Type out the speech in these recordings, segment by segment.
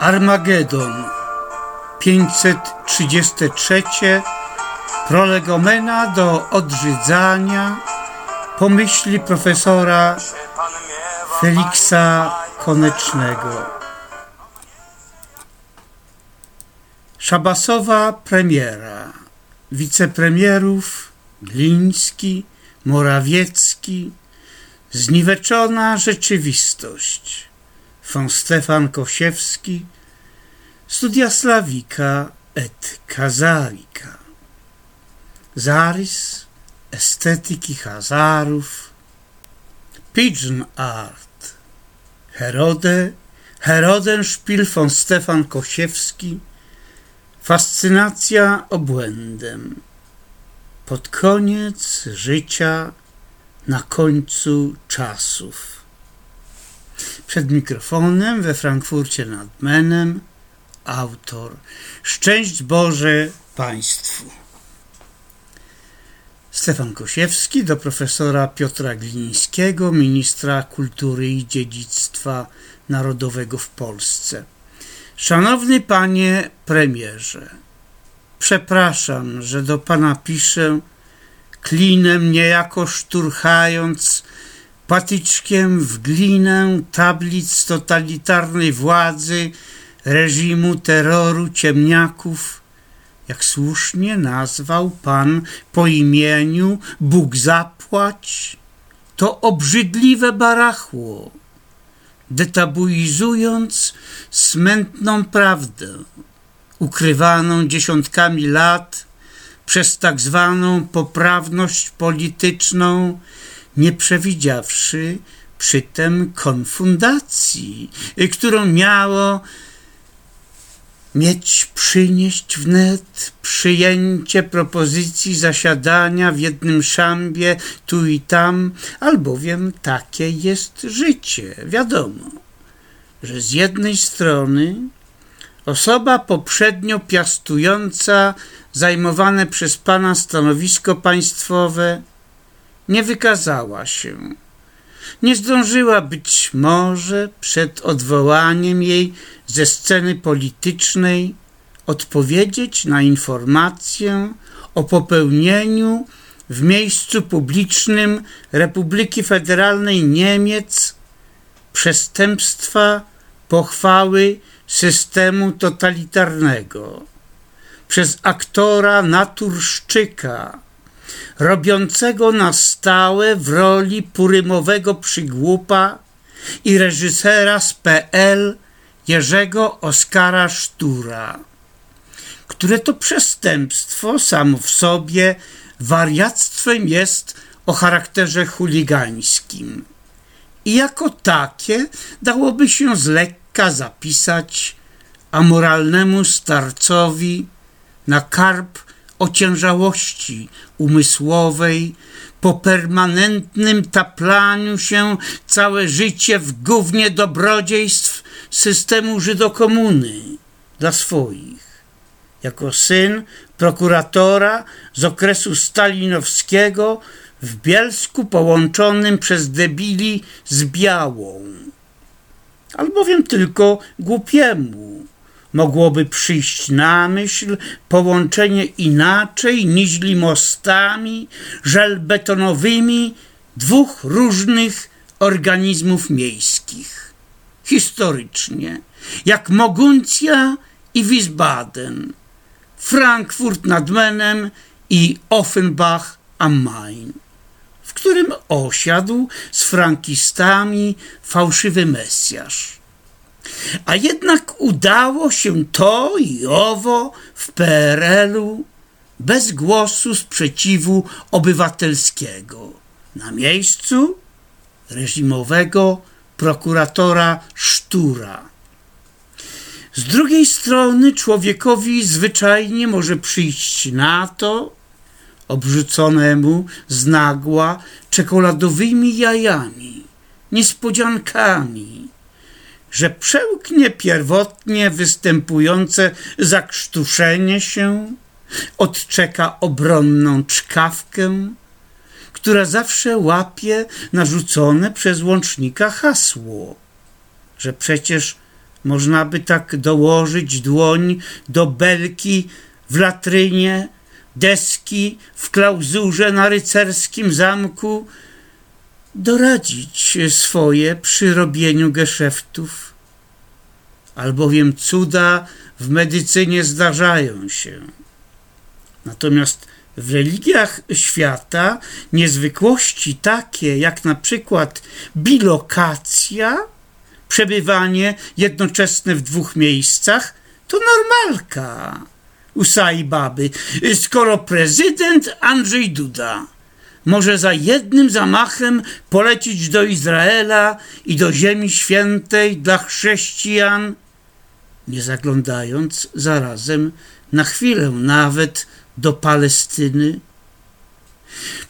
Armagedon 533 Prolegomena do odrzydzania pomyśli profesora Feliksa Konecznego. Szabasowa premiera. Wicepremierów Gliński, Morawiecki, zniweczona rzeczywistość. Von Stefan Kosiewski, Studia Slawika et Kazarika. Zarys estetyki Hazarów, Pigeon Art, Herode, Herodenspiel von Stefan Kosiewski, Fascynacja obłędem. Pod koniec życia, na końcu czasów. Przed mikrofonem we Frankfurcie nad Menem autor. Szczęść Boże Państwu. Stefan Kosiewski do profesora Piotra Glińskiego, ministra kultury i dziedzictwa narodowego w Polsce. Szanowny panie premierze, przepraszam, że do pana piszę klinem niejako szturchając patyczkiem w glinę tablic totalitarnej władzy, reżimu terroru ciemniaków, jak słusznie nazwał pan po imieniu Bóg zapłać, to obrzydliwe barachło, detabuizując smętną prawdę, ukrywaną dziesiątkami lat przez tak zwaną poprawność polityczną, nie przewidziawszy przytem konfundacji, którą miało mieć przynieść wnet przyjęcie propozycji zasiadania w jednym szambie tu i tam, albowiem takie jest życie. Wiadomo, że z jednej strony osoba poprzednio piastująca zajmowane przez pana stanowisko państwowe nie wykazała się. Nie zdążyła być może przed odwołaniem jej ze sceny politycznej odpowiedzieć na informację o popełnieniu w miejscu publicznym Republiki Federalnej Niemiec przestępstwa pochwały systemu totalitarnego przez aktora naturszczyka robiącego na stałe w roli purymowego przygłupa i reżysera z PL Jerzego Oskara Sztura, które to przestępstwo samo w sobie wariactwem jest o charakterze chuligańskim. I jako takie dałoby się z lekka zapisać amoralnemu starcowi na karp ociężałości umysłowej, po permanentnym taplaniu się całe życie w gównie dobrodziejstw systemu Żydokomuny dla swoich. Jako syn prokuratora z okresu stalinowskiego w Bielsku połączonym przez debili z Białą. Albowiem tylko głupiemu mogłoby przyjść na myśl połączenie inaczej niźli mostami żelbetonowymi dwóch różnych organizmów miejskich. Historycznie, jak Moguncja i Wiesbaden, Frankfurt nad Menem i Offenbach am Main, w którym osiadł z frankistami fałszywy Mesjasz a jednak udało się to i owo w PRL-u bez głosu sprzeciwu obywatelskiego. Na miejscu reżimowego prokuratora Sztura. Z drugiej strony człowiekowi zwyczajnie może przyjść na to, obrzuconemu z nagła czekoladowymi jajami, niespodziankami, że przełknie pierwotnie występujące zakrztuszenie się, odczeka obronną czkawkę, która zawsze łapie narzucone przez łącznika hasło, że przecież Można by tak dołożyć dłoń do belki w latrynie, deski w klauzurze na rycerskim zamku, doradzić swoje przy robieniu geszeftów. Albowiem cuda w medycynie zdarzają się. Natomiast w religiach świata niezwykłości takie jak na przykład bilokacja, przebywanie jednoczesne w dwóch miejscach, to normalka u Baby, skoro prezydent Andrzej Duda może za jednym zamachem polecić do Izraela i do Ziemi Świętej dla chrześcijan, nie zaglądając zarazem na chwilę nawet do Palestyny,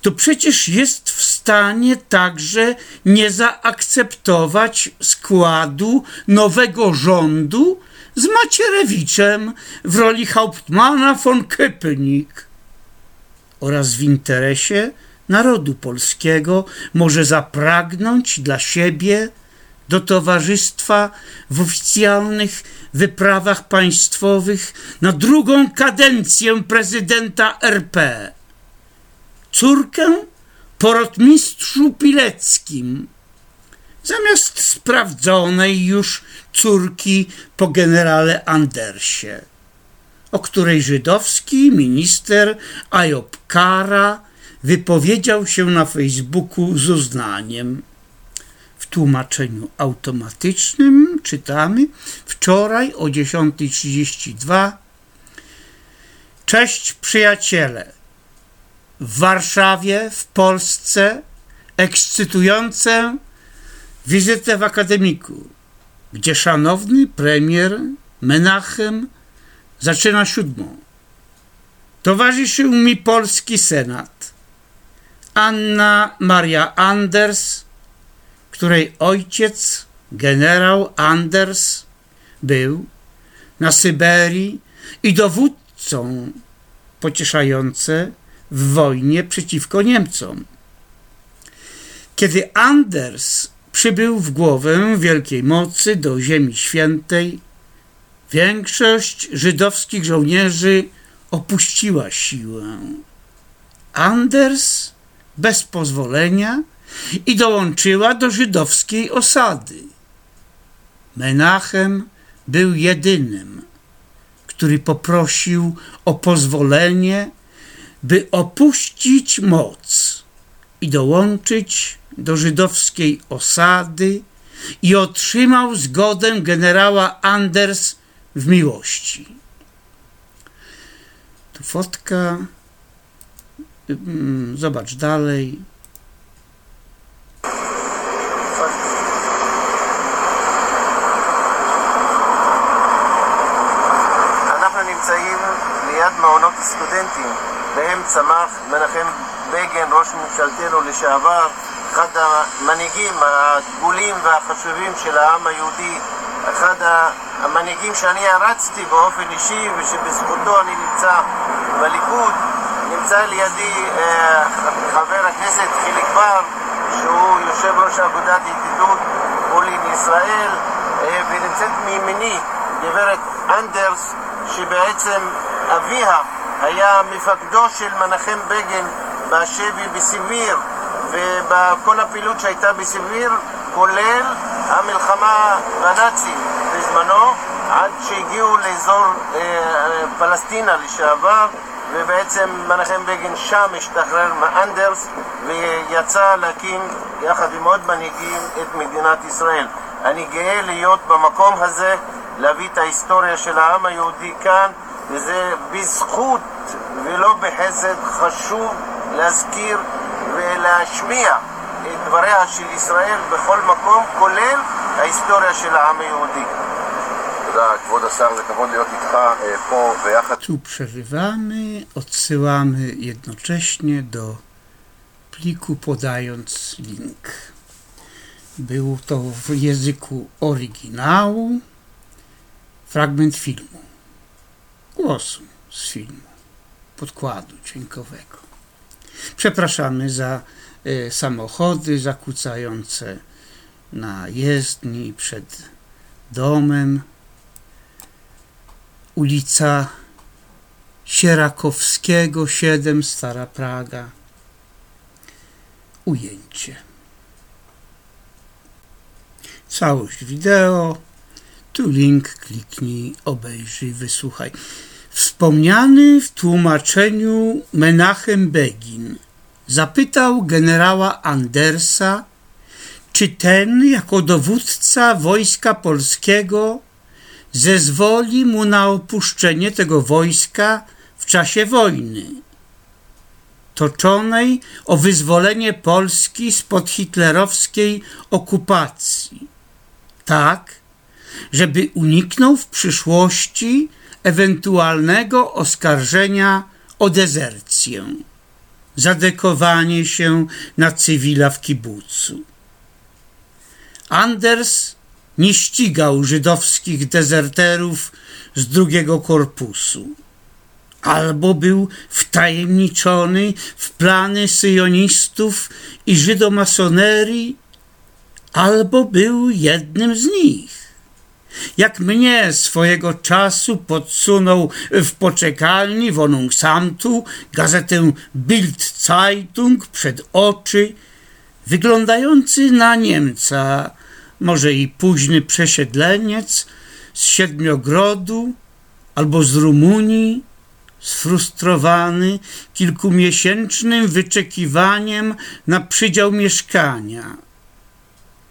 to przecież jest w stanie także nie zaakceptować składu nowego rządu z Macierewiczem w roli Hauptmana von Köpenick oraz w interesie narodu polskiego może zapragnąć dla siebie do towarzystwa w oficjalnych wyprawach państwowych na drugą kadencję prezydenta RP. Córkę po rotmistrzu Pileckim, zamiast sprawdzonej już córki po generale Andersie, o której żydowski minister Ajob Kara wypowiedział się na Facebooku z uznaniem. W tłumaczeniu automatycznym czytamy wczoraj o 10.32 Cześć przyjaciele! W Warszawie, w Polsce ekscytujące wizytę w akademiku, gdzie szanowny premier Menachem zaczyna siódmą. Towarzyszył mi polski senat. Anna Maria Anders, której ojciec, generał Anders, był na Syberii i dowódcą pocieszające w wojnie przeciwko Niemcom. Kiedy Anders przybył w głowę wielkiej mocy do Ziemi Świętej, większość żydowskich żołnierzy opuściła siłę. Anders bez pozwolenia i dołączyła do żydowskiej osady. Menachem był jedynym, który poprosił o pozwolenie, by opuścić moc i dołączyć do żydowskiej osady i otrzymał zgodę generała Anders w miłości. Tu fotka zobacz dalej. בהם צמח מנחם בגין, ראש ממשלתנו לשעבר, אחד המנהיגים הדגולים והחשובים של העם היהודי, אחד המנהיגים שאני הרצתי באופן אישי ושבזכותו אני נמצא בליכוד. נמצא לידי אה, חבר הכנסת חיליק בר, שהוא יושב ראש אגודת ידידות פולין ישראל, אה, ונמצאת מימיני גברת אנדרס, שבעצם אביה היה מפקדו של מנחם בגין בשבי בסיביר, ובכל הפעילות שהייתה בסיביר, כולל המלחמה בנאצים בזמנו, עד שהגיעו לאזור אה, פלסטינה לשעבר. ובעצם מנחם בגין שם השתחרר מאנדרס ויצא להקים יחד עם עוד מנהיגים את מדינת ישראל. אני גאה להיות במקום הזה, להביא את ההיסטוריה של העם היהודי כאן, וזה בזכות ולא בחסד חשוב להזכיר ולהשמיע את דבריה של ישראל בכל מקום, כולל ההיסטוריה של העם היהודי. תודה, כבוד השר, זה כבוד להיות איתך פה ביחד. Tu przerywamy, odsyłamy jednocześnie do pliku podając link. Był to w języku oryginału fragment filmu, głosu z filmu, podkładu dźwiękowego. Przepraszamy za y, samochody zakłócające na jezdni przed domem. Ulica Sierakowskiego 7, Stara Praga. Ujęcie. Całość wideo. Tu link kliknij, obejrzyj, wysłuchaj. Wspomniany w tłumaczeniu Menachem Begin zapytał generała Andersa, czy ten jako dowódca wojska polskiego zezwoli mu na opuszczenie tego wojska w czasie wojny toczonej o wyzwolenie Polski spod hitlerowskiej okupacji, tak, żeby uniknął w przyszłości ewentualnego oskarżenia o dezercję, zadekowanie się na cywila w kibucu. Anders nie ścigał żydowskich dezerterów z drugiego korpusu. Albo był wtajemniczony w plany syjonistów i żydomasonerii, albo był jednym z nich. Jak mnie swojego czasu podsunął w poczekalni Wohnungsamtu gazetę Bild Zeitung przed oczy, wyglądający na Niemca, może i późny przesiedleniec z Siedmiogrodu albo z Rumunii, sfrustrowany kilkumiesięcznym wyczekiwaniem na przydział mieszkania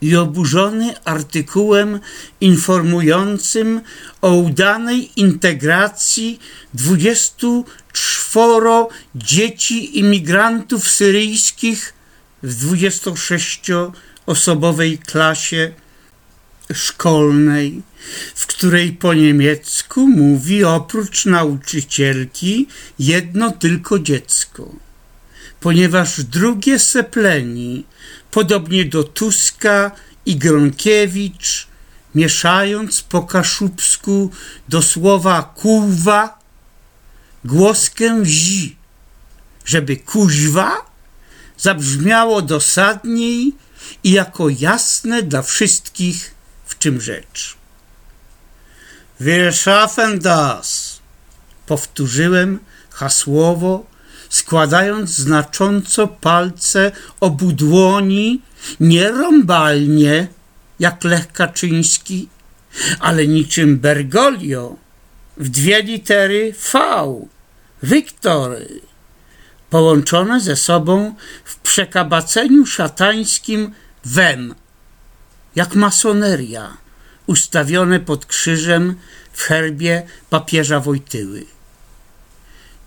i oburzony artykułem informującym o udanej integracji 24 dzieci imigrantów syryjskich w 26-osobowej klasie szkolnej, w której po niemiecku mówi oprócz nauczycielki jedno tylko dziecko. Ponieważ drugie sepleni, podobnie do Tuska i Gronkiewicz, mieszając po kaszubsku do słowa kuwa, głoskę zi, żeby kuźwa zabrzmiało dosadniej i jako jasne dla wszystkich, w czym rzecz. Wir schaffen das, powtórzyłem hasłowo, składając znacząco palce obu dłoni, nie rąbalnie, jak Lech Kaczyński, ale niczym Bergoglio, w dwie litery V, Wiktory, połączone ze sobą w przekabaceniu szatańskim wem, jak masoneria, ustawione pod krzyżem w herbie papieża Wojtyły.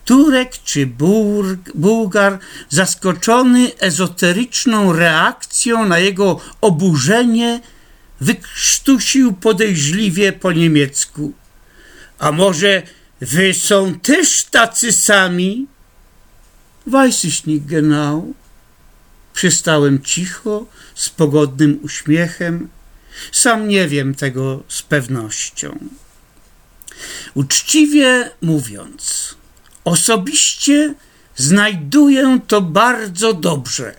Turek czy Bułgar, zaskoczony ezoteryczną reakcją na jego oburzenie, wykrztusił podejrzliwie po niemiecku. A może wy są też tacy sami? Weiß ich nicht genau. Przystałem cicho, z pogodnym uśmiechem. Sam nie wiem tego z pewnością. Uczciwie mówiąc, osobiście znajduję to bardzo dobrze,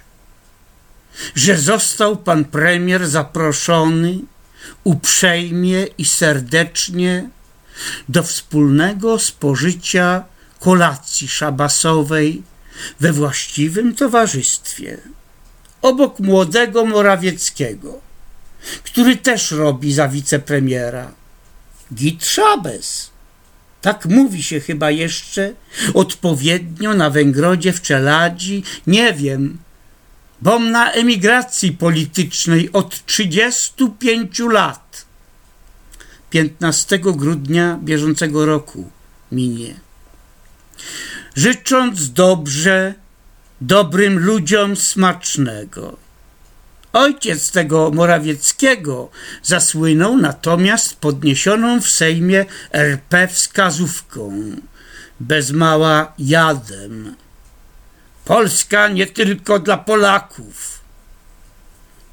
że został pan premier zaproszony uprzejmie i serdecznie do wspólnego spożycia kolacji szabasowej we właściwym towarzystwie, obok młodego Morawieckiego, który też robi za wicepremiera. Git Szabes. Tak mówi się chyba jeszcze odpowiednio na Węgrodzie w Czeladzi, nie wiem, bom na emigracji politycznej od 35 lat. 15 grudnia bieżącego roku minie życząc dobrze, dobrym ludziom smacznego. Ojciec tego Morawieckiego zasłynął natomiast podniesioną w Sejmie RP wskazówką, bez mała jadem. Polska nie tylko dla Polaków.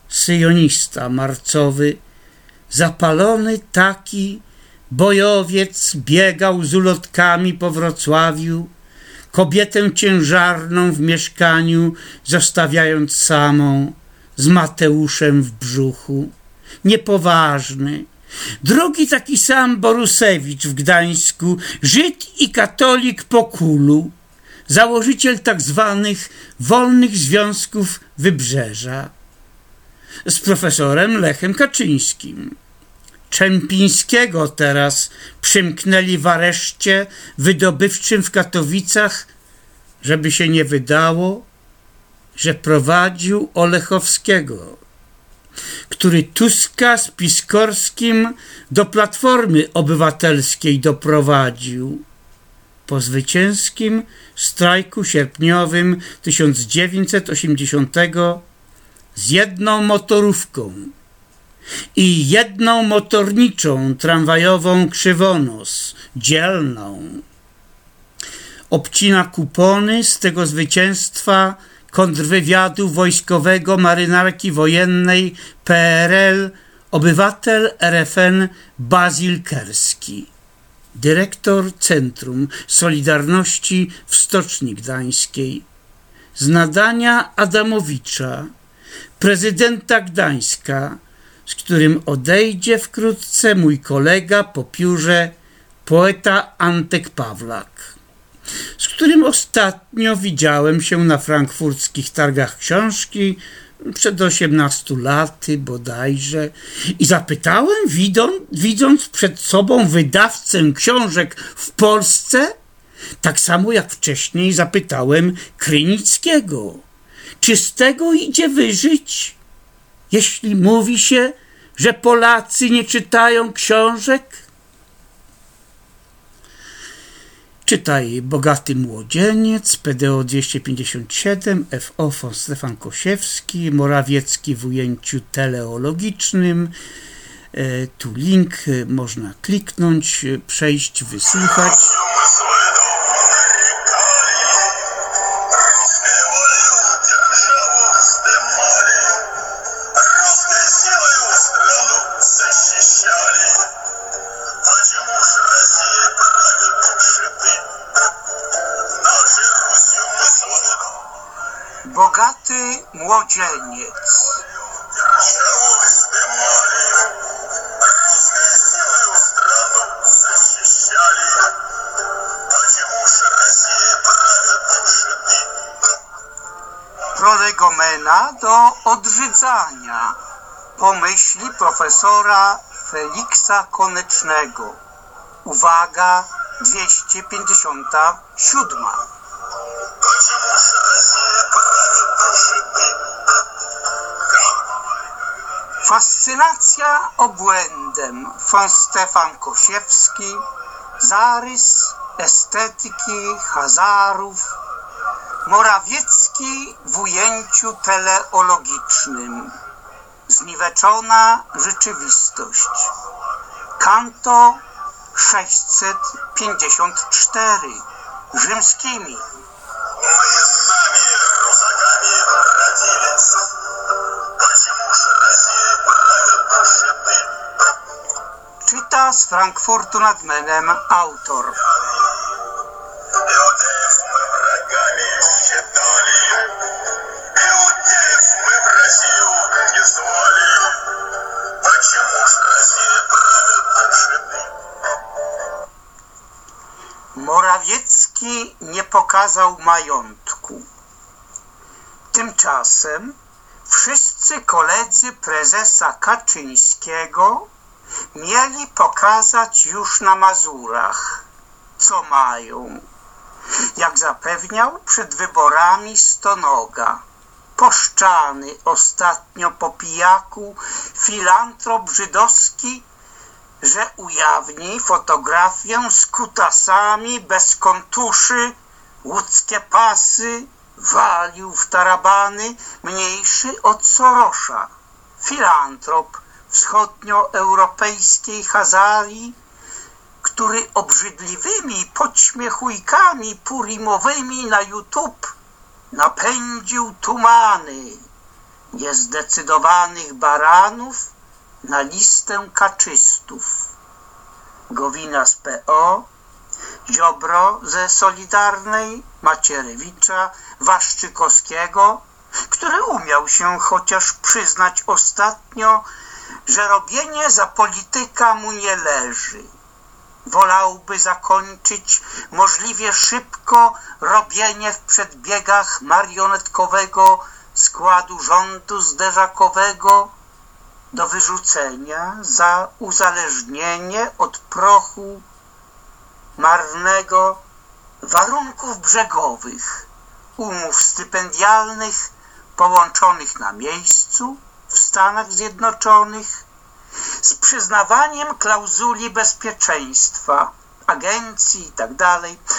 Syjonista marcowy, zapalony taki, bojowiec biegał z ulotkami po Wrocławiu, kobietę ciężarną w mieszkaniu zostawiając samą, z Mateuszem w brzuchu, niepoważny, Drugi taki sam Borusewicz w Gdańsku, Żyd i katolik po kulu, założyciel tak zwanych wolnych związków Wybrzeża z profesorem Lechem Kaczyńskim. Czempińskiego teraz przymknęli w areszcie wydobywczym w Katowicach, żeby się nie wydało, że prowadził Olechowskiego, który Tuska z Piskorskim do Platformy Obywatelskiej doprowadził. Po zwycięskim strajku sierpniowym 1980 z jedną motorówką i jedną motorniczą tramwajową krzywonos, dzielną. Obcina kupony z tego zwycięstwa kontrwywiadu wojskowego marynarki wojennej PRL obywatel RFN Bazil Kerski, dyrektor Centrum Solidarności w Stoczni Gdańskiej, z nadania Adamowicza, prezydenta Gdańska, z którym odejdzie wkrótce mój kolega po piórze poeta Antek Pawlak, z którym ostatnio widziałem się na frankfurckich targach książki przed 18 laty bodajże i zapytałem, widząc przed sobą wydawcę książek w Polsce, tak samo jak wcześniej zapytałem Krynickiego, czy z tego idzie wyżyć? Jeśli mówi się, że Polacy nie czytają książek? Czytaj Bogaty Młodzieniec, PDO 257, FO von Stefan Kosiewski, Morawiecki w ujęciu teleologicznym. E, tu link, e, można kliknąć, e, przejść, wysłuchać. Młodzieniec. Prolegomena do odrzydzania pomyśli profesora Feliksa Konecznego. Uwaga 257. Fascynacja obłędem. Von Stefan Kosiewski, zarys estetyki Hazarów, Morawiecki w ujęciu teleologicznym, zniweczona rzeczywistość. Kanto 654 Жемскими. Мы сами русаками родились. Почему же Россия правит души ты? Чита с Франкфурту над Менем автор. Почему же Россия правит души? Morawiecki nie pokazał majątku. Tymczasem wszyscy koledzy prezesa Kaczyńskiego mieli pokazać już na Mazurach, co mają. Jak zapewniał przed wyborami Stonoga, poszczany ostatnio po pijaku filantrop żydowski że ujawni fotografię z kutasami bez kontuszy, łódzkie pasy, walił w tarabany mniejszy od Sorosza, filantrop wschodnioeuropejskiej Hazarii, który obrzydliwymi podśmiechujkami purimowymi na YouTube napędził tumany niezdecydowanych baranów na listę kaczystów. Gowina z PO, Ziobro ze Solidarnej, Macierewicza, Waszczykowskiego, który umiał się chociaż przyznać ostatnio, że robienie za polityka mu nie leży. Wolałby zakończyć możliwie szybko robienie w przedbiegach marionetkowego składu rządu zderzakowego do wyrzucenia za uzależnienie od prochu marnego warunków brzegowych, umów stypendialnych połączonych na miejscu w Stanach Zjednoczonych z przyznawaniem klauzuli bezpieczeństwa agencji i tak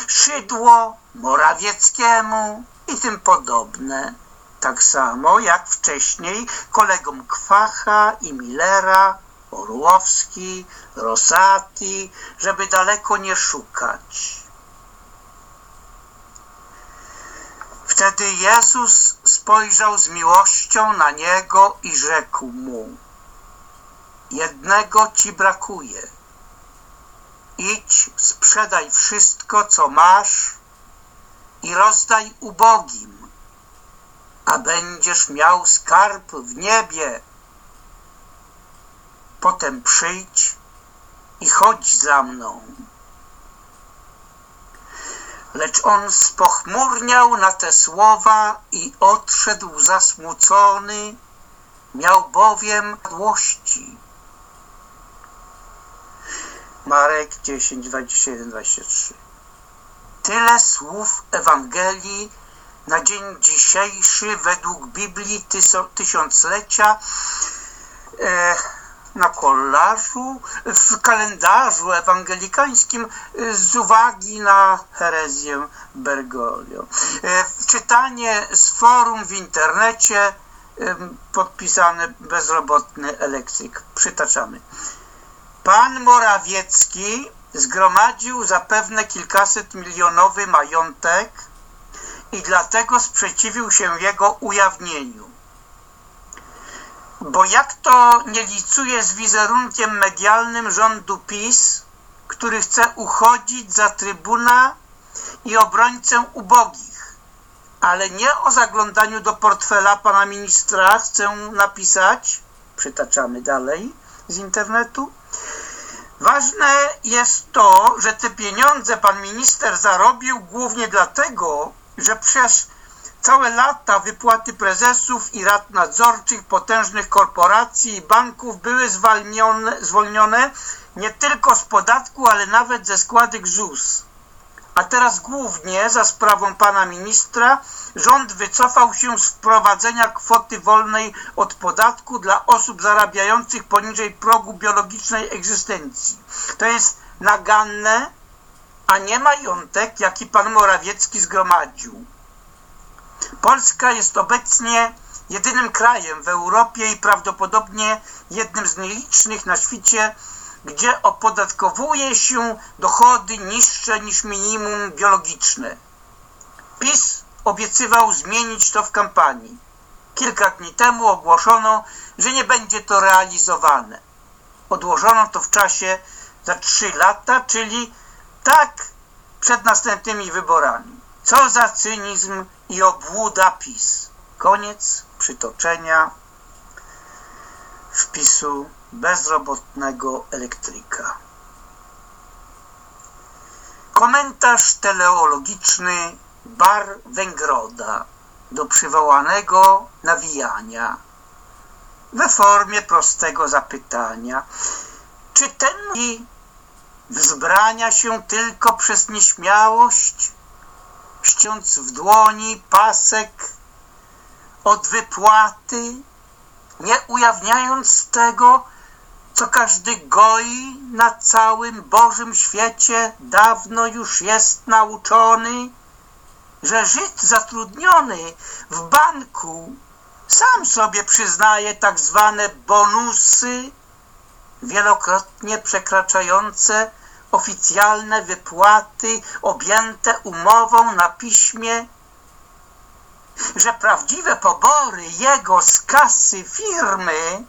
Szydło, Morawieckiemu i tym podobne. Tak samo jak wcześniej kolegom Kwacha i Millera, Orłowski, Rosati, żeby daleko nie szukać. Wtedy Jezus spojrzał z miłością na niego i rzekł mu: Jednego ci brakuje. Idź, sprzedaj wszystko, co masz i rozdaj ubogim, a będziesz miał skarb w niebie. Potem przyjdź i chodź za mną. Lecz on spochmurniał na te słowa i odszedł zasmucony, miał bowiem mdłości. Marek 10, 21, 23 Tyle słów Ewangelii na dzień dzisiejszy według Biblii tysiąclecia e, na kolarzu, w kalendarzu ewangelikańskim z uwagi na herezję Bergoglio. E, czytanie z forum w internecie e, podpisane bezrobotny elektryk. Przytaczamy. Pan Morawiecki zgromadził zapewne kilkaset milionowy majątek i dlatego sprzeciwił się jego ujawnieniu. Bo jak to nie licuje z wizerunkiem medialnym rządu PiS, który chce uchodzić za trybuna i obrońcę ubogich, ale nie o zaglądaniu do portfela pana ministra chcę napisać, przytaczamy dalej z internetu, Ważne jest to, że te pieniądze pan minister zarobił głównie dlatego, że przez całe lata wypłaty prezesów i rad nadzorczych potężnych korporacji i banków były zwolnione, zwolnione nie tylko z podatku, ale nawet ze składek ZUS. A teraz głównie za sprawą pana ministra rząd wycofał się z wprowadzenia kwoty wolnej od podatku dla osób zarabiających poniżej progu biologicznej egzystencji. To jest naganne, a nie majątek, jaki pan Morawiecki zgromadził. Polska jest obecnie jedynym krajem w Europie i prawdopodobnie jednym z nielicznych na świecie, gdzie opodatkowuje się dochody niższe niż minimum biologiczne. PiS obiecywał zmienić to w kampanii. Kilka dni temu ogłoszono, że nie będzie to realizowane. Odłożono to w czasie za trzy lata, czyli tak przed następnymi wyborami. Co za cynizm i obłuda PiS. Koniec przytoczenia wpisu bezrobotnego elektryka. Komentarz teleologiczny Bar Węgroda do przywołanego nawijania we formie prostego zapytania czy ten wzbrania się tylko przez nieśmiałość ściąc w dłoni pasek od wypłaty nie ujawniając tego co każdy goi na całym Bożym świecie dawno już jest nauczony że Żyd zatrudniony w banku sam sobie przyznaje tak zwane bonusy, wielokrotnie przekraczające oficjalne wypłaty objęte umową na piśmie, że prawdziwe pobory jego z kasy firmy,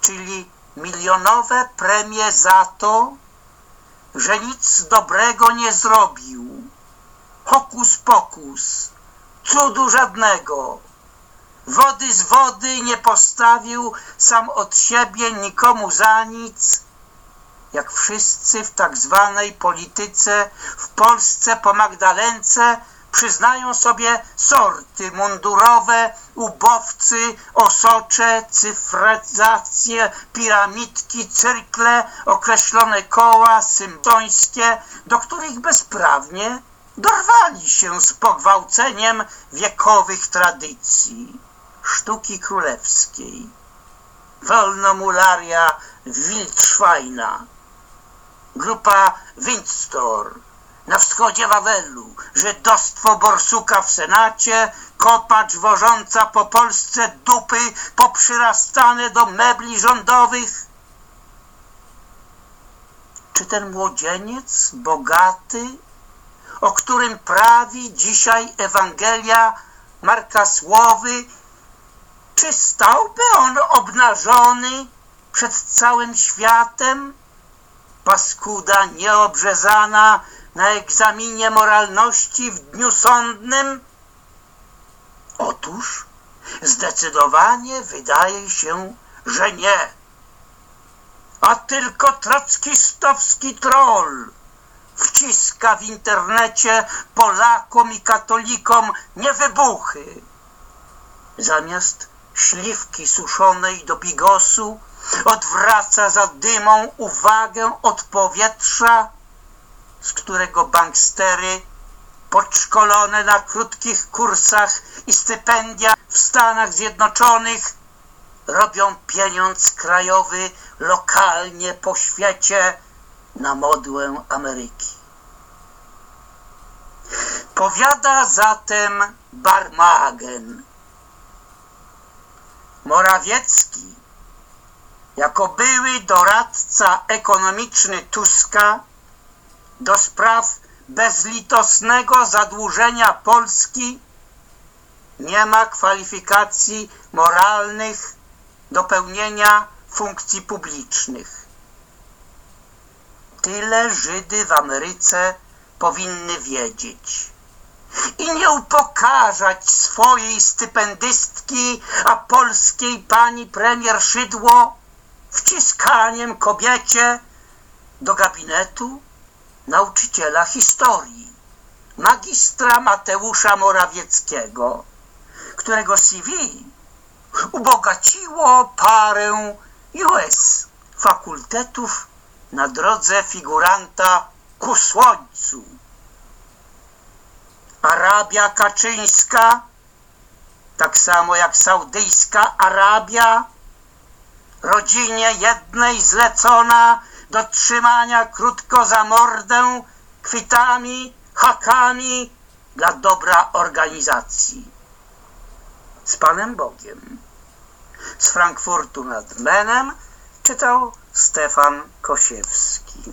czyli milionowe premie za to, że nic dobrego nie zrobił, hokus pokus, cudu żadnego, wody z wody nie postawił sam od siebie nikomu za nic, jak wszyscy w tak zwanej polityce w Polsce po Magdalence przyznają sobie sorty mundurowe, ubowcy, osocze, cyfryzacje, piramidki, cyrkle, określone koła symptońskie, do których bezprawnie dorwali się z pogwałceniem wiekowych tradycji sztuki królewskiej. Wolnomularia Wildschweina, grupa Windstor, na wschodzie Wawelu, żydostwo borsuka w Senacie, kopacz wożąca po Polsce dupy poprzyrastane do mebli rządowych. Czy ten młodzieniec bogaty, o którym prawi dzisiaj Ewangelia Marka Słowy, czy stałby on obnażony przed całym światem? Paskuda nieobrzezana na egzaminie moralności w dniu sądnym? Otóż zdecydowanie wydaje się, że nie. A tylko trockistowski troll wciska w internecie Polakom i katolikom nie wybuchy. Zamiast śliwki suszonej do bigosu odwraca za dymą uwagę od powietrza, z którego bankstery podszkolone na krótkich kursach i stypendia w Stanach Zjednoczonych robią pieniądz krajowy lokalnie po świecie na modłę Ameryki. Powiada zatem Barmagen. Morawiecki jako były doradca ekonomiczny Tuska do spraw bezlitosnego zadłużenia Polski nie ma kwalifikacji moralnych do pełnienia funkcji publicznych. Tyle Żydy w Ameryce powinny wiedzieć. I nie upokarzać swojej stypendystki, a polskiej pani premier Szydło wciskaniem kobiecie do gabinetu nauczyciela historii, magistra Mateusza Morawieckiego, którego CV ubogaciło parę US fakultetów na drodze figuranta ku słońcu. Arabia Kaczyńska, tak samo jak saudyjska Arabia, rodzinie jednej zlecona do trzymania krótko za mordę kwitami, hakami dla dobra organizacji. Z Panem Bogiem. Z Frankfurtu nad Menem czytał Stefan Kosiewski.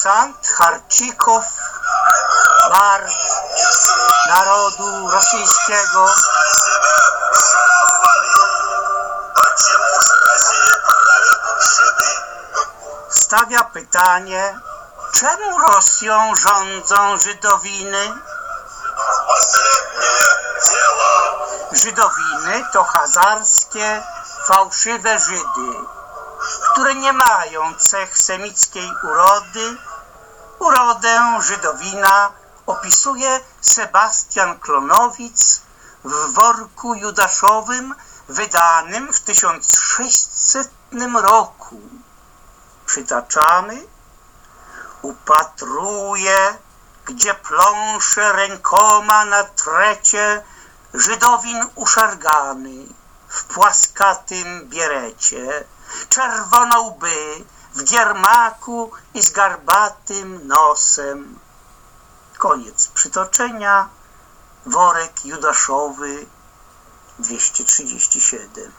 Aleksandr Harcikow, bar narodu rosyjskiego, stawia pytanie, czemu Rosją rządzą Żydowiny? Żydowiny to hazarskie, fałszywe Żydy, które nie mają cech semickiej urody. Urodę Żydowina opisuje Sebastian Klonowic w worku judaszowym wydanym w 1600 roku. Przytaczamy, upatruje, gdzie pląsze rękoma na trecie Żydowin uszargany w płaskatym bierecie, czerwoną łby w giermaku i z garbatym nosem. Koniec przytoczenia, worek judaszowy 237.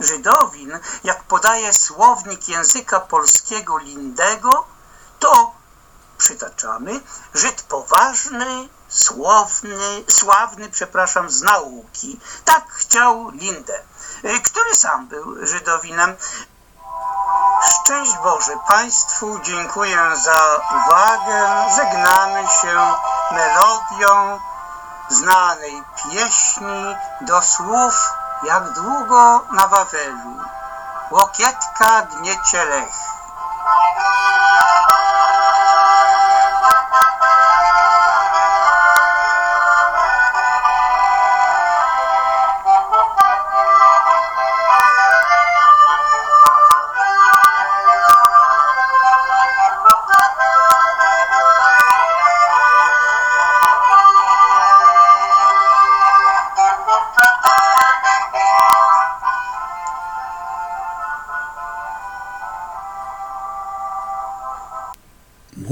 Żydowin, jak podaje słownik języka polskiego Lindego, to, przytaczamy, Żyd poważny, słowny, sławny, przepraszam, z nauki. Tak chciał Lindę, który sam był Żydowinem. Szczęść Boże Państwu, dziękuję za uwagę. Żegnamy się melodią znanej pieśni do słów jak długo na Wawelu. Łokietka gniecie lech.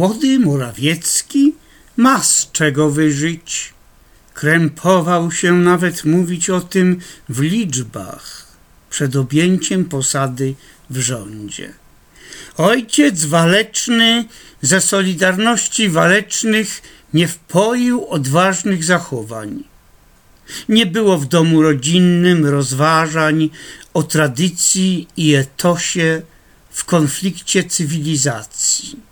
Młody Morawiecki ma z czego wyżyć. Krępował się nawet mówić o tym w liczbach przed objęciem posady w rządzie. Ojciec waleczny ze Solidarności Walecznych nie wpoił odważnych zachowań. Nie było w domu rodzinnym rozważań o tradycji i etosie w konflikcie cywilizacji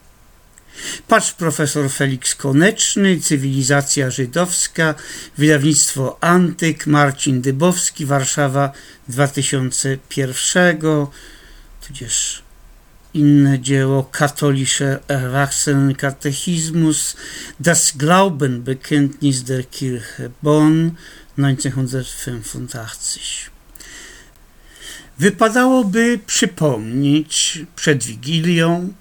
Patrz profesor Felix Koneczny, Cywilizacja Żydowska, wydawnictwo Antyk, Marcin Dybowski, Warszawa 2001, tudzież inne dzieło Katholische Erwachsenenkatechismus, Das Glaubenbekenntnis der Kirche Bonn 1985. Wypadałoby przypomnieć przed Wigilią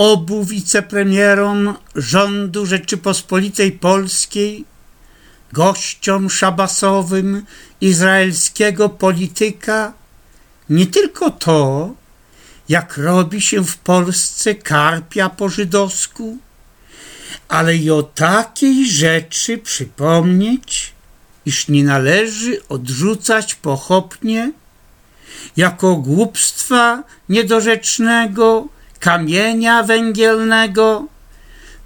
obu wicepremierom rządu Rzeczypospolitej Polskiej, gościom szabasowym izraelskiego polityka, nie tylko to, jak robi się w Polsce karpia po żydowsku, ale i o takiej rzeczy przypomnieć, iż nie należy odrzucać pochopnie jako głupstwa niedorzecznego, kamienia węgielnego,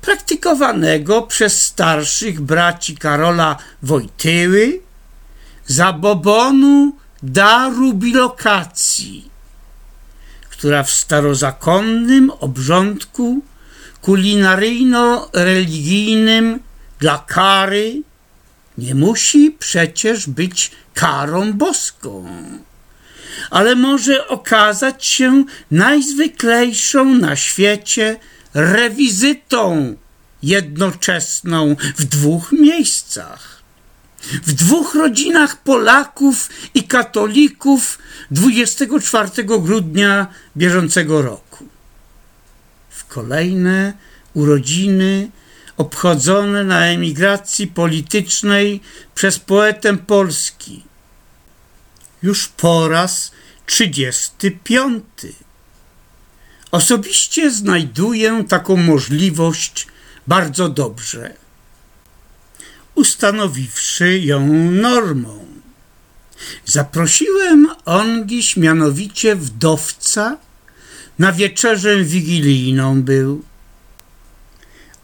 praktykowanego przez starszych braci Karola Wojtyły, zabobonu daru bilokacji, która w starozakonnym obrządku kulinaryjno-religijnym dla kary nie musi przecież być karą boską ale może okazać się najzwyklejszą na świecie rewizytą jednoczesną w dwóch miejscach. W dwóch rodzinach Polaków i katolików 24 grudnia bieżącego roku. W kolejne urodziny obchodzone na emigracji politycznej przez poetę Polski już po raz 35. Osobiście znajduję taką możliwość bardzo dobrze, ustanowiwszy ją normą. Zaprosiłem ongiś mianowicie wdowca, na wieczerzę wigilijną był,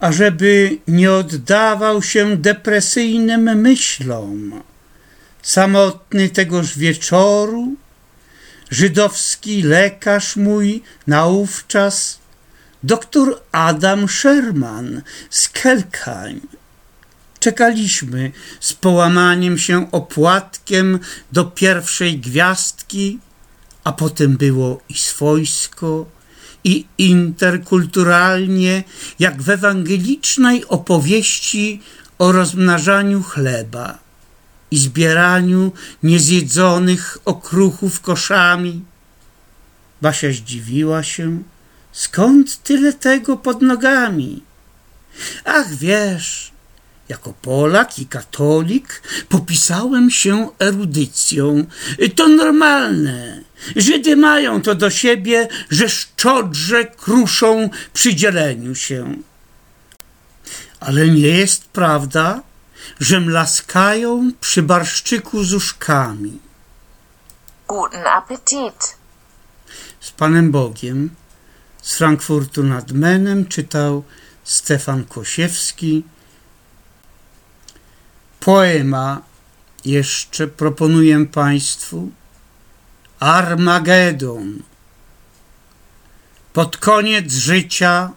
ażeby nie oddawał się depresyjnym myślom Samotny tegoż wieczoru żydowski lekarz mój naówczas, doktor Adam Sherman z Kelkheim. Czekaliśmy z połamaniem się opłatkiem do pierwszej gwiazdki, a potem było i swojsko, i interkulturalnie, jak w ewangelicznej opowieści o rozmnażaniu chleba i zbieraniu niezjedzonych okruchów koszami. Basia zdziwiła się, skąd tyle tego pod nogami. Ach, wiesz, jako Polak i katolik popisałem się erudycją. To normalne. Żydy mają to do siebie, że szczodrze kruszą przy dzieleniu się. Ale nie jest prawda, że mlaskają przy barszczyku z uszkami. Guten Appetit. Z Panem Bogiem z Frankfurtu nad Menem czytał Stefan Kosiewski. Poema jeszcze proponuję Państwu Armagedon. Pod koniec życia,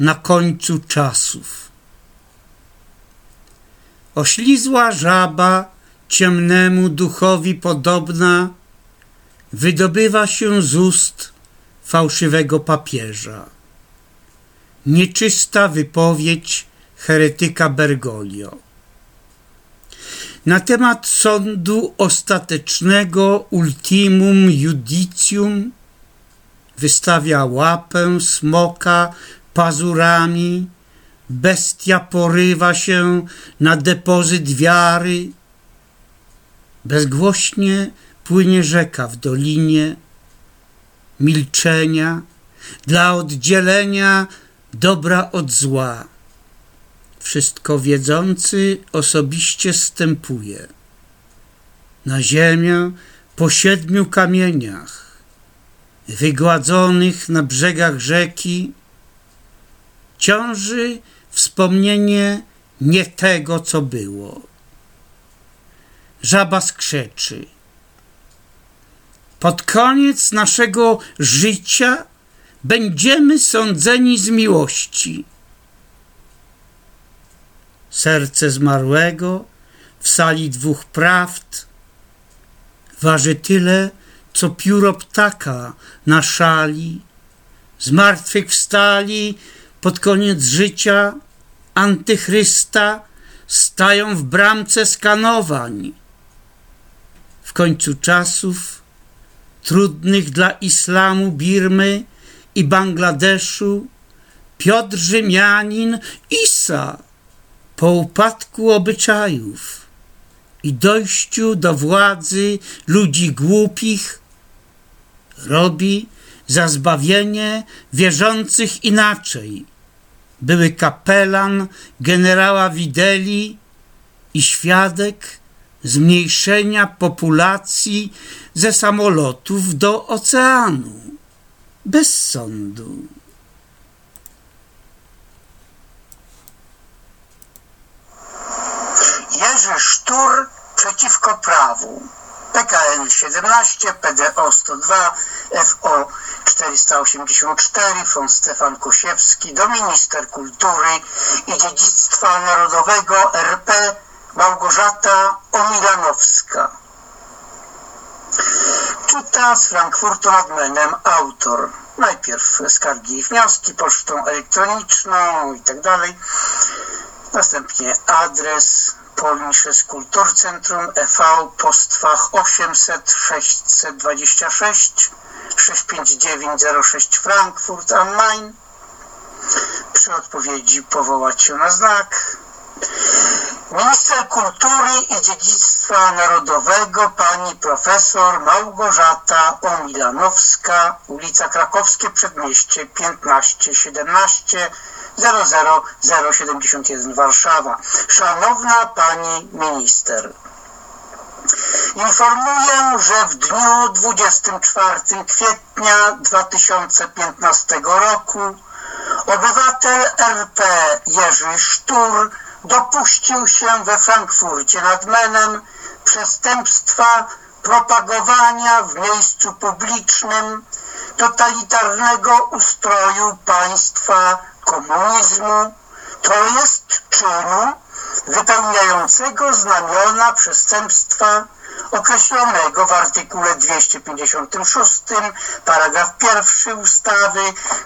na końcu czasów. Oślizła żaba, ciemnemu duchowi podobna, wydobywa się z ust fałszywego papieża. Nieczysta wypowiedź heretyka Bergoglio. Na temat sądu ostatecznego ultimum judicium wystawia łapę smoka pazurami, bestia porywa się na depozyt wiary. Bezgłośnie płynie rzeka w dolinie milczenia dla oddzielenia dobra od zła. Wszystko wiedzący osobiście stępuje. Na ziemię po siedmiu kamieniach, wygładzonych na brzegach rzeki, ciąży wspomnienie nie tego, co było. Żaba skrzeczy. Pod koniec naszego życia będziemy sądzeni z miłości. Serce zmarłego w sali dwóch prawd waży tyle, co pióro ptaka na szali. Zmartwychwstali pod koniec życia antychrysta stają w bramce skanowań. W końcu czasów, trudnych dla islamu Birmy i Bangladeszu, Piotr Rzymianin, Isa, po upadku obyczajów i dojściu do władzy ludzi głupich, robi za zbawienie wierzących inaczej. Były kapelan generała Wideli i świadek zmniejszenia populacji ze samolotów do oceanu, bez sądu. Jerzy Sztur przeciwko prawu. PKN 17, PDO 102, FO 484, von Stefan Kusiewski do minister kultury i dziedzictwa narodowego RP Małgorzata Omilanowska. Czyta z Frankfurtu nad Menem autor. Najpierw skargi i wnioski pocztą elektroniczną i tak dalej. Następnie adres Polnisches Kulturcentrum e.V. Postfach 800 626 65906 Frankfurt am Main. Przy odpowiedzi powołać się na znak. Minister Kultury i Dziedzictwa Narodowego pani profesor Małgorzata Omilanowska, ulica Krakowskie Przedmieście 1517 00071 Warszawa. Szanowna Pani Minister, informuję, że w dniu 24 kwietnia 2015 roku obywatel RP Jerzy Sztur dopuścił się we Frankfurcie nad Menem przestępstwa propagowania w miejscu publicznym totalitarnego ustroju państwa komunizmu, to jest czynu wypełniającego znamiona przestępstwa określonego w artykule 256 paragraf pierwszy ustawy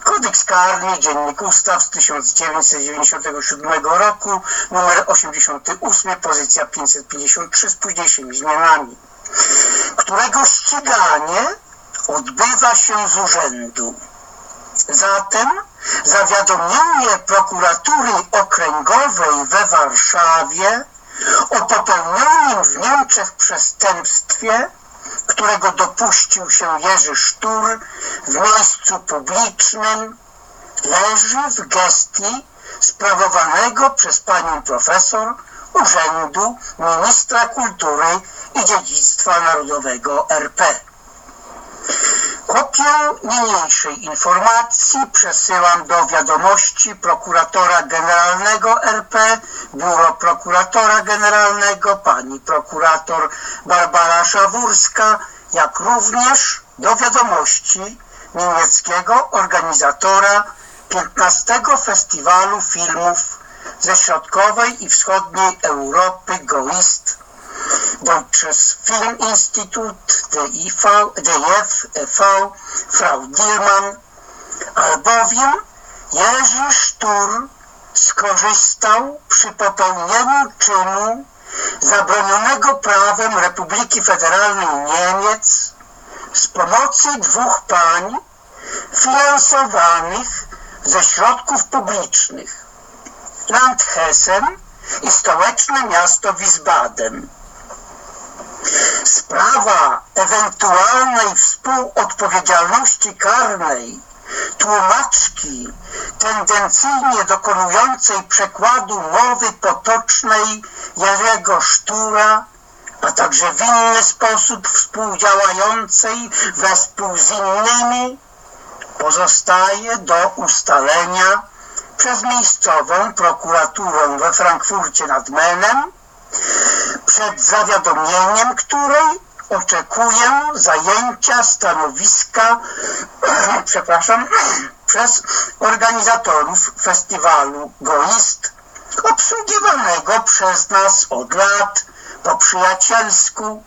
Kodeks Karny Dziennik Ustaw z 1997 roku numer 88 pozycja 553 z późniejszymi zmianami. Którego ściganie odbywa się z urzędu. Zatem zawiadomienie prokuratury okręgowej we Warszawie o popełnionym w Niemczech przestępstwie, którego dopuścił się Jerzy Sztur w miejscu publicznym, leży w gestii sprawowanego przez panią profesor Urzędu Ministra Kultury i Dziedzictwa Narodowego RP. Kopię niniejszej informacji przesyłam do wiadomości prokuratora generalnego RP, Biuro Prokuratora Generalnego, pani prokurator Barbara Szawurska, jak również do wiadomości niemieckiego organizatora 15 Festiwalu Filmów ze środkowej i wschodniej Europy Goist Deutsches Filminstitut DIV, DIF, EV, Frau Dillmann, albowiem Jerzy Sztur skorzystał przy popełnieniu czynu zabronionego prawem Republiki Federalnej Niemiec z pomocy dwóch pań finansowanych ze środków publicznych Land Hessen i stołeczne miasto Wiesbaden. Sprawa ewentualnej współodpowiedzialności karnej tłumaczki tendencyjnie dokonującej przekładu mowy potocznej Jerzego Sztura, a także w inny sposób współdziałającej wespół z innymi, pozostaje do ustalenia przez miejscową prokuraturę we Frankfurcie nad Menem, przed zawiadomieniem której oczekuję zajęcia stanowiska, przepraszam, przez organizatorów festiwalu Goist, obsługiwanego przez nas od lat po przyjacielsku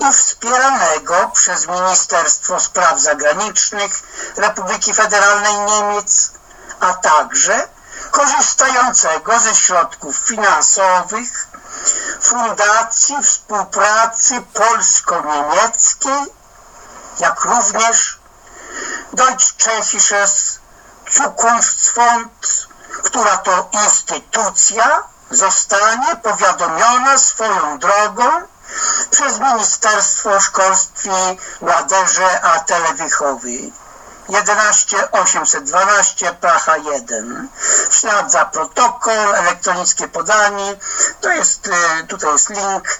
i wspieranego przez Ministerstwo Spraw Zagranicznych Republiki Federalnej Niemiec, a także korzystającego ze środków finansowych Fundacji Współpracy Polsko-Niemieckiej, jak również Deutsch-Tschechisches Zukunftsfonds, która to instytucja zostanie powiadomiona swoją drogą przez Ministerstwo Szkolstwa, Młodzieży a Telewichowy. 11 812 Pracha 1 w ślad za protokół, elektronickie podanie. To jest, y, tutaj jest link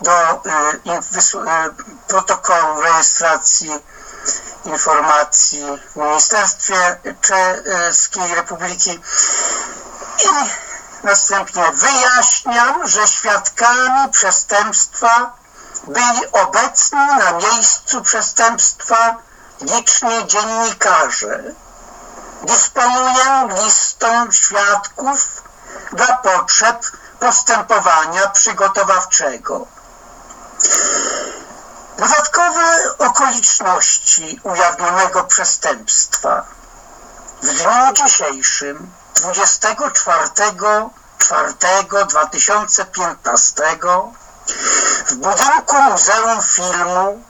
do y, y, protokołu rejestracji informacji w Ministerstwie Czeskiej Republiki. I następnie wyjaśniam, że świadkami przestępstwa byli obecni na miejscu przestępstwa liczni dziennikarze. Dysponuję listą świadków dla potrzeb postępowania przygotowawczego. Dodatkowe okoliczności ujawnionego przestępstwa. W dniu dzisiejszym, 24 4 2015 w budynku Muzeum Filmu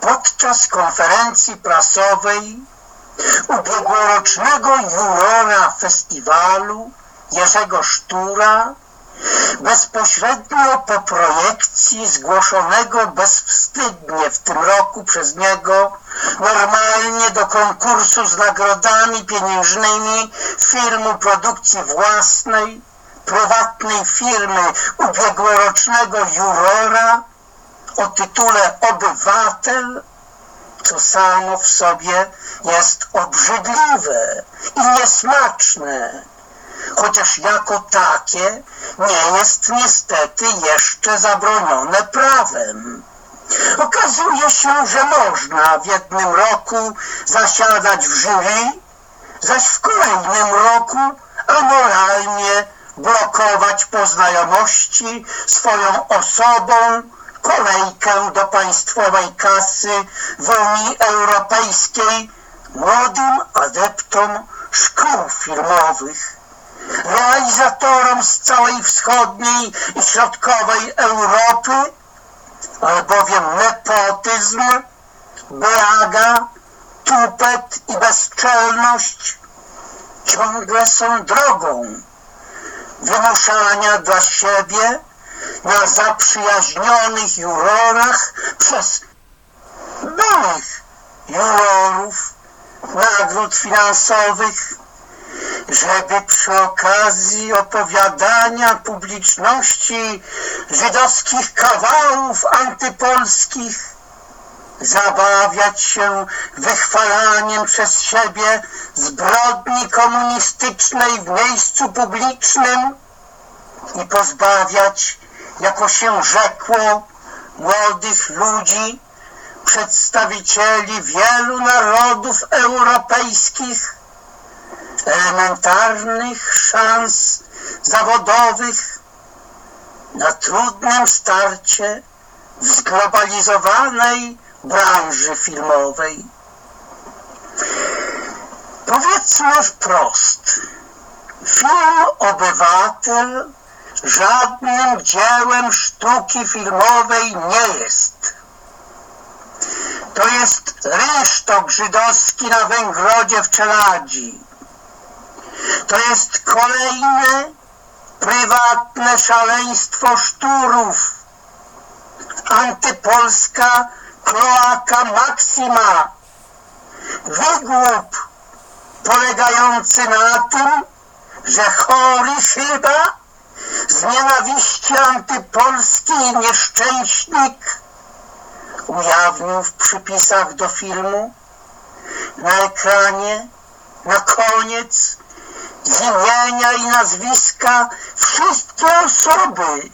podczas konferencji prasowej ubiegłorocznego jurora festiwalu Jerzego Sztura bezpośrednio po projekcji zgłoszonego bezwstydnie w tym roku przez niego normalnie do konkursu z nagrodami pieniężnymi filmu produkcji własnej prywatnej firmy ubiegłorocznego jurora o tytule Obywatel, co samo w sobie jest obrzydliwe i niesmaczne, chociaż jako takie nie jest niestety jeszcze zabronione prawem. Okazuje się, że można w jednym roku zasiadać w jury, zaś w kolejnym roku amoralnie blokować po znajomości swoją osobą kolejkę do państwowej kasy w Unii Europejskiej młodym adeptom szkół filmowych, realizatorom z całej wschodniej i środkowej Europy, albowiem nepotyzm, beaga, tupet i bezczelność ciągle są drogą wymuszania dla siebie na zaprzyjaźnionych jurorach przez byłych jurorów nagród finansowych, żeby przy okazji opowiadania publiczności żydowskich kawałów antypolskich zabawiać się wychwalaniem przez siebie zbrodni komunistycznej w miejscu publicznym i pozbawiać, jako się rzekło, młodych ludzi, przedstawicieli wielu narodów europejskich, elementarnych szans zawodowych na trudnym starcie w zglobalizowanej branży filmowej. Powiedzmy wprost, film Obywatel żadnym dziełem sztuki filmowej nie jest. To jest rynsztok żydowski na Węgrodzie w Czeladzi. To jest kolejne prywatne szaleństwo szturów. Antypolska kloaka Maxima. Wygłup polegający na tym, że chory chyba z nienawiści antypolskiej nieszczęśnik ujawnił w przypisach do filmu na ekranie na koniec z imienia i nazwiska wszystkie osoby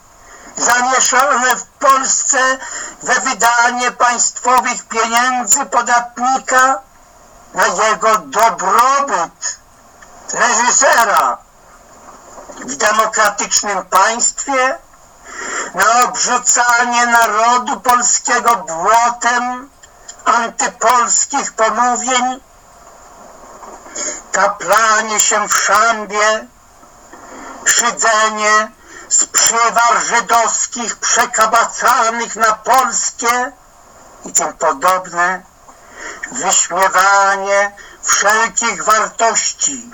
zamieszane w Polsce we wydanie państwowych pieniędzy podatnika na jego dobrobyt reżysera w demokratycznym państwie, na obrzucanie narodu polskiego błotem antypolskich pomówień, kaplanie się w szambie, szydzenie z przywar żydowskich przekabacanych na polskie i tym podobne, wyśmiewanie wszelkich wartości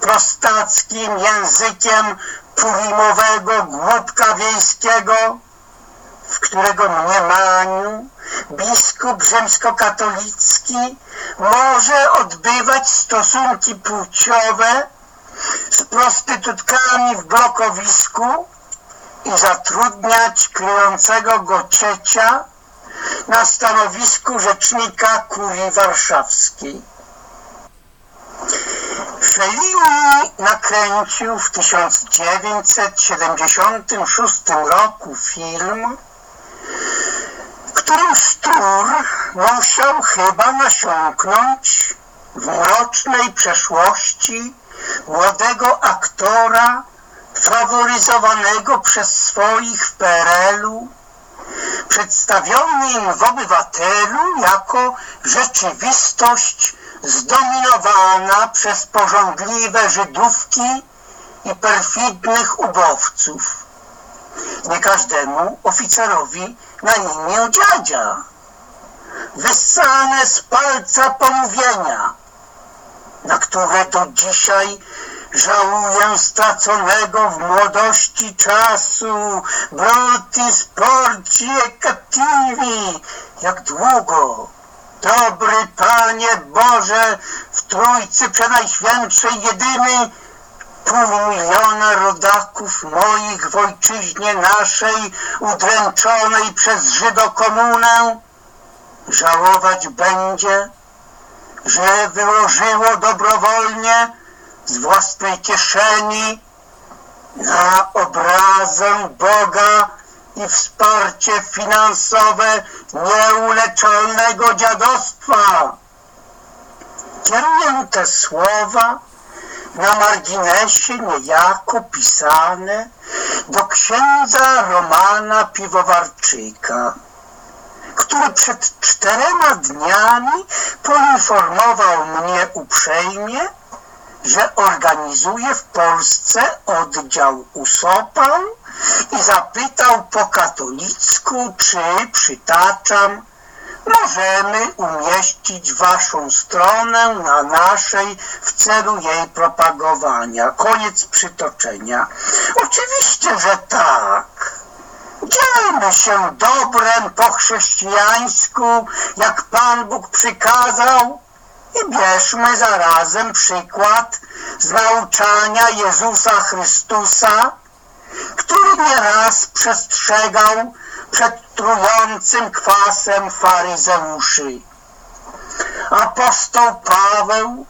prostackim językiem purimowego głupka wiejskiego, w którego mniemaniu biskup rzymskokatolicki może odbywać stosunki płciowe z prostytutkami w blokowisku i zatrudniać kryjącego go ciecia na stanowisku rzecznika kurii warszawskiej. Fellini nakręcił w 1976 roku film, w którym Stur musiał chyba nasiąknąć w mrocznej przeszłości młodego aktora faworyzowanego przez swoich w PRL-u, przedstawiony w obywatelu jako rzeczywistość zdominowana przez porządliwe Żydówki i perfidnych ubowców. Nie każdemu oficerowi na imię dziadzia. Wyssane z palca pomówienia, na które do dzisiaj żałuję straconego w młodości czasu. Bruti sporci e cattivi. Jak długo Dobry Panie Boże, w Trójcy Przenajświętszej jedyny, pół miliona rodaków moich w ojczyźnie naszej, udręczonej przez Żydokomunę, żałować będzie, że wyłożyło dobrowolnie z własnej kieszeni na obrazę Boga i wsparcie finansowe nieuleczalnego dziadostwa. Kieruję te słowa na marginesie niejako pisane do księdza Romana Piwowarczyka, który przed czterema dniami poinformował mnie uprzejmie, że organizuje w Polsce oddział USOPAL i zapytał po katolicku, czy, przytaczam, możemy umieścić waszą stronę na naszej w celu jej propagowania. Koniec przytoczenia. Oczywiście, że tak. Dzielmy się dobrem po chrześcijańsku, jak Pan Bóg przykazał i bierzmy zarazem przykład z nauczania Jezusa Chrystusa, który nieraz przestrzegał przed trującym kwasem faryzeuszy. Apostoł Paweł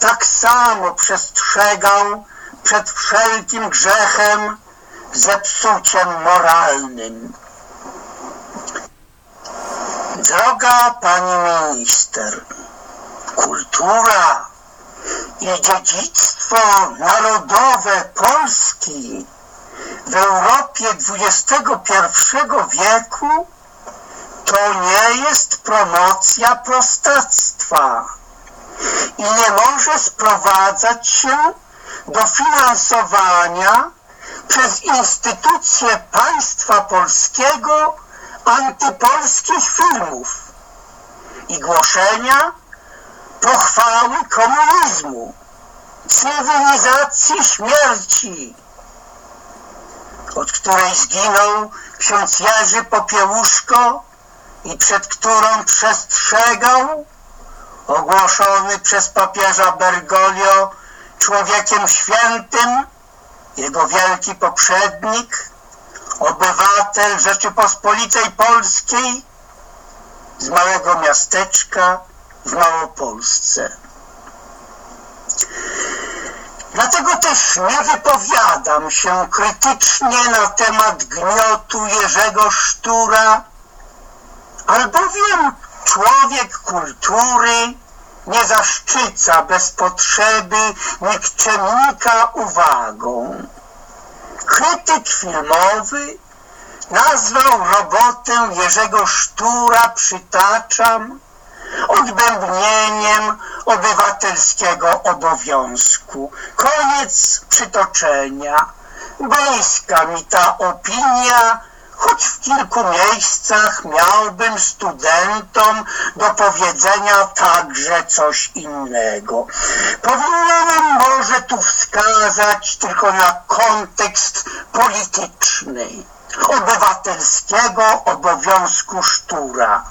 tak samo przestrzegał przed wszelkim grzechem, zepsuciem moralnym. Droga pani minister, kultura i dziedzictwo narodowe Polski w Europie XXI wieku to nie jest promocja prostactwa i nie może sprowadzać się do finansowania przez instytucje państwa polskiego antypolskich filmów i głoszenia pochwały komunizmu, cywilizacji śmierci, od której zginął ksiądz Jerzy Popiełuszko i przed którą przestrzegał, ogłoszony przez papieża Bergoglio człowiekiem świętym, jego wielki poprzednik, obywatel Rzeczypospolitej Polskiej z małego miasteczka w Małopolsce. Dlatego też nie wypowiadam się krytycznie na temat gniotu Jerzego Sztura, albowiem człowiek kultury nie zaszczyca bez potrzeby nikczemnika uwagą. Krytyk filmowy nazwał robotę Jerzego Sztura, przytaczam, odbębnieniem obywatelskiego obowiązku. Koniec przytoczenia. Bliska mi ta opinia, choć w kilku miejscach miałbym studentom do powiedzenia także coś innego. Powinienem może tu wskazać tylko na kontekst polityczny obywatelskiego obowiązku sztura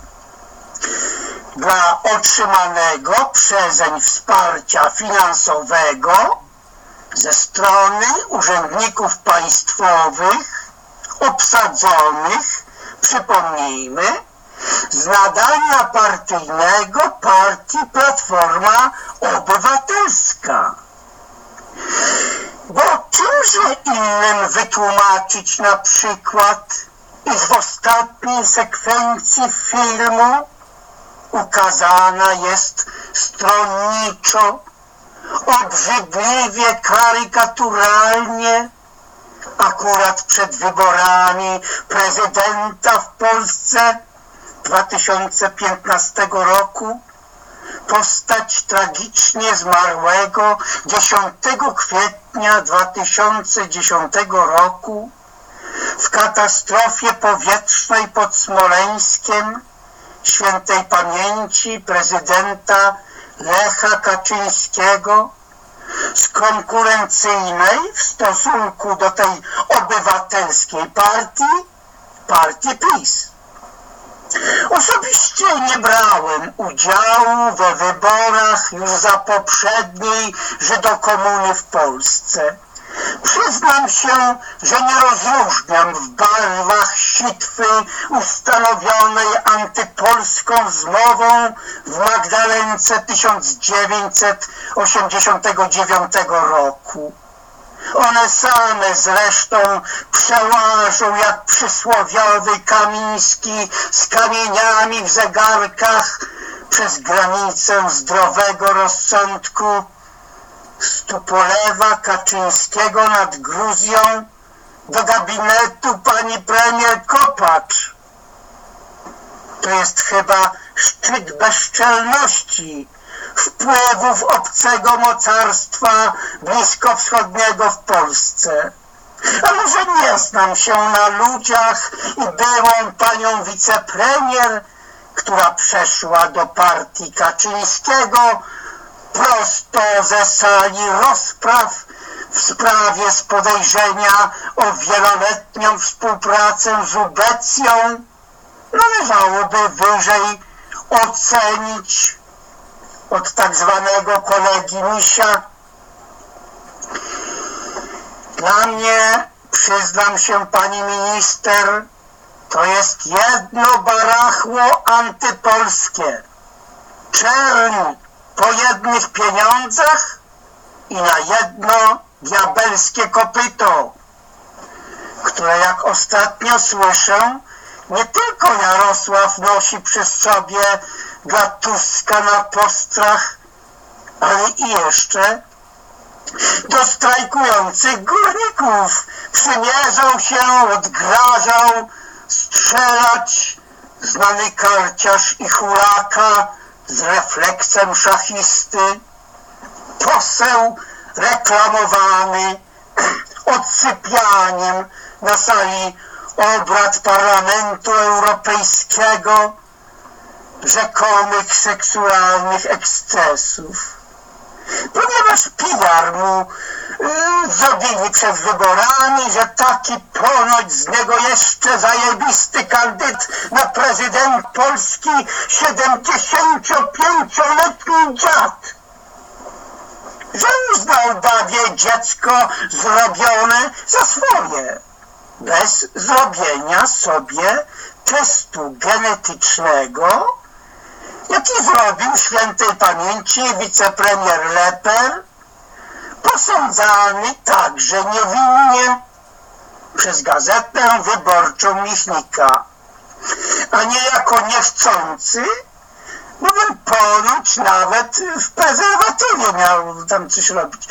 dla otrzymanego przezeń wsparcia finansowego ze strony urzędników państwowych obsadzonych, przypomnijmy, z nadania partyjnego partii Platforma Obywatelska. Bo czymże innym wytłumaczyć na przykład, iż w ostatniej sekwencji filmu ukazana jest stronniczo, obrzydliwie, karykaturalnie, akurat przed wyborami prezydenta w Polsce 2015 roku, postać tragicznie zmarłego 10 kwietnia 2010 roku w katastrofie powietrznej pod Smoleńskiem świętej pamięci prezydenta Lecha Kaczyńskiego z konkurencyjnej w stosunku do tej obywatelskiej partii, partii PiS. Osobiście nie brałem udziału we wyborach już za poprzedniej Żydokomuny w Polsce. Przyznam się, że nie rozróżniam w barwach sitwy ustanowionej antypolską zmową w Magdalence 1989 roku. One same zresztą przełażą jak przysłowiowy Kamiński z kamieniami w zegarkach przez granicę zdrowego rozsądku z Tupolewa Kaczyńskiego nad Gruzją do gabinetu pani premier Kopacz. To jest chyba szczyt bezczelności, wpływów obcego mocarstwa bliskowschodniego w Polsce. A może nie znam się na ludziach i byłą panią wicepremier, która przeszła do partii Kaczyńskiego prosto ze sali rozpraw w sprawie z podejrzenia o wieloletnią współpracę z Ubecją, należałoby wyżej ocenić od tak zwanego kolegi Misia. Dla mnie, przyznam się pani minister, to jest jedno barachło antypolskie. Czerń po jednych pieniądzach i na jedno diabelskie kopyto, które jak ostatnio słyszę, nie tylko Jarosław nosi przy sobie dla Tuska na postrach, ale i jeszcze do strajkujących górników przymierzał się, odgrażał strzelać znany karciarz i hulaka z refleksem szachisty, poseł reklamowany odsypianiem na sali obrad Parlamentu Europejskiego rzekomych seksualnych ekscesów. Ponieważ PR mu yy, zrobili przed wyborami, że taki ponoć z niego jeszcze zajebisty kandydat na prezydent Polski 75-letni dziad. Że uznał bawie dziecko zrobione za swoje, bez zrobienia sobie testu genetycznego, jaki zrobił świętej pamięci wicepremier Leper, posądzany także niewinnie przez gazetę wyborczą Michnika, a nie jako niechcący, bowiem ponoć nawet w prezerwatywie miał tam coś robić.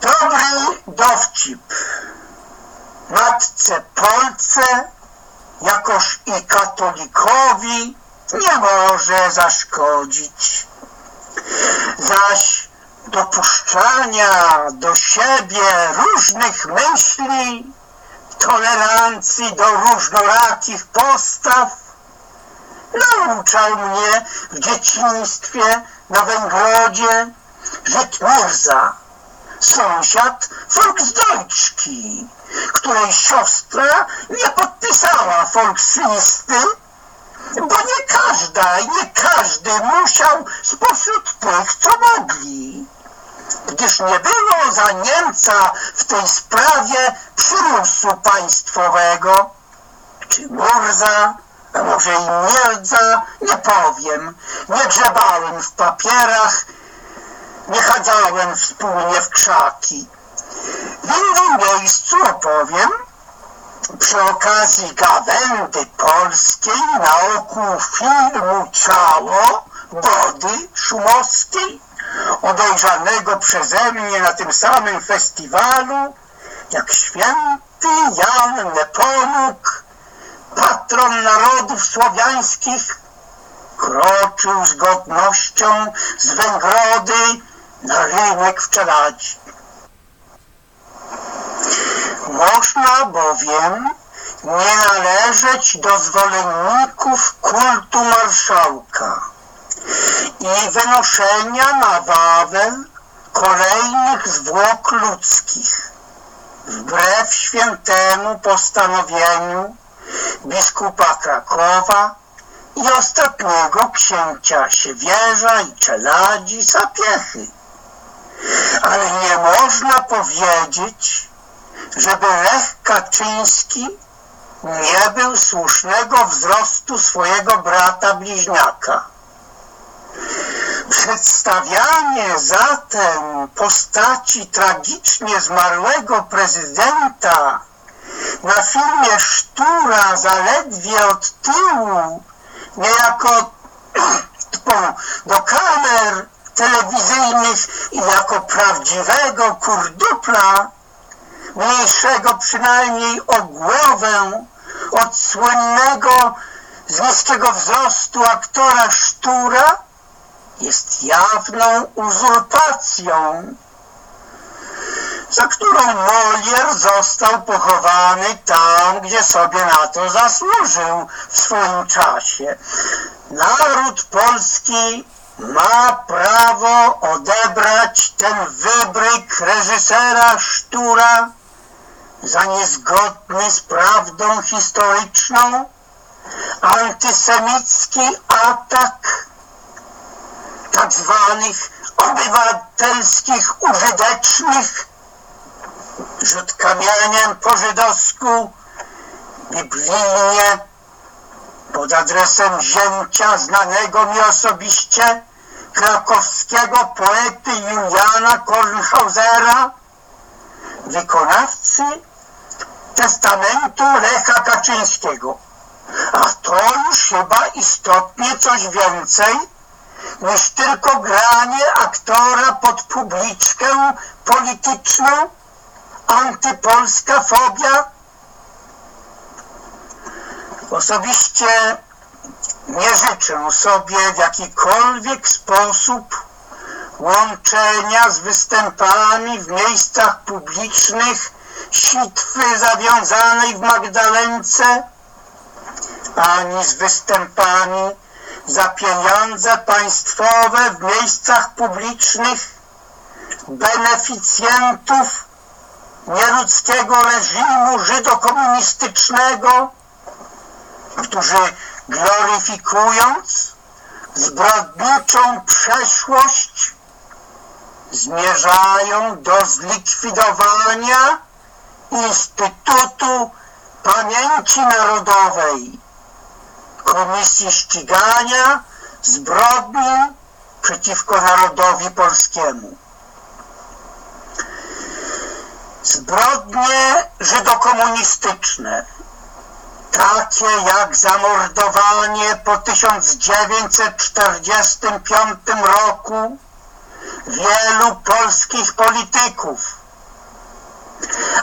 Dobry dowcip. Matce Polce, jakoż i katolikowi nie może zaszkodzić. Zaś dopuszczania do siebie różnych myśli, tolerancji do różnorakich postaw, nauczał mnie w dzieciństwie na Węgrodzie, że Tmurza, sąsiad Volksdeutschki, której siostra nie podpisała Volkslisty, bo nie każda nie każdy musiał spośród tych, co mogli. Gdyż nie było za Niemca w tej sprawie przymusu państwowego, czy Murza, a może i mierdza, nie powiem. Nie grzebałem w papierach, nie chadzałem wspólnie w krzaki. W innym miejscu opowiem, przy okazji gawędy polskiej na oku filmu Ciało Body Szumowskiej, obejrzanego przeze mnie na tym samym festiwalu, jak święty Jan Neponuk, patron narodów słowiańskich, kroczył z godnością z Węgrody na rynek w Czeladzi. Można bowiem nie należeć do zwolenników kultu marszałka i wynoszenia na Wawel kolejnych zwłok ludzkich, wbrew świętemu postanowieniu biskupa Krakowa i ostatniego księcia Siewierza i Czeladzi Sapiechy. Ale nie można powiedzieć, żeby Lech Kaczyński nie był słusznego wzrostu swojego brata bliźniaka. Przedstawianie zatem postaci tragicznie zmarłego prezydenta na filmie Sztura zaledwie od tyłu, niejako do kamer telewizyjnych i jako prawdziwego kurdupla mniejszego przynajmniej o głowę od słynnego z niskiego wzrostu aktora Sztura jest jawną uzurpacją, za którą Molière został pochowany tam, gdzie sobie na to zasłużył w swoim czasie. Naród polski ma prawo odebrać ten wybryk reżysera Sztura za niezgodny z prawdą historyczną, antysemicki atak tak zwanych obywatelskich użytecznych, rzut kamieniem po żydowsku, biblijnie, pod adresem zięcia znanego mi osobiście krakowskiego poety Juliana Kornhausera, wykonawcy testamentu Lecha Kaczyńskiego. A to już chyba istotnie coś więcej niż tylko granie aktora pod publiczkę polityczną, antypolska fobia. Osobiście nie życzę sobie w jakikolwiek sposób łączenia z występami w miejscach publicznych sitwy zawiązanej w Magdalence, ani z występami za pieniądze państwowe w miejscach publicznych beneficjentów nieludzkiego reżimu żydokomunistycznego, którzy gloryfikując zbrodniczą przeszłość zmierzają do zlikwidowania Instytutu Pamięci Narodowej, Komisji Ścigania Zbrodni przeciwko Narodowi Polskiemu. Zbrodnie żydokomunistyczne, takie jak zamordowanie po 1945 roku wielu polskich polityków,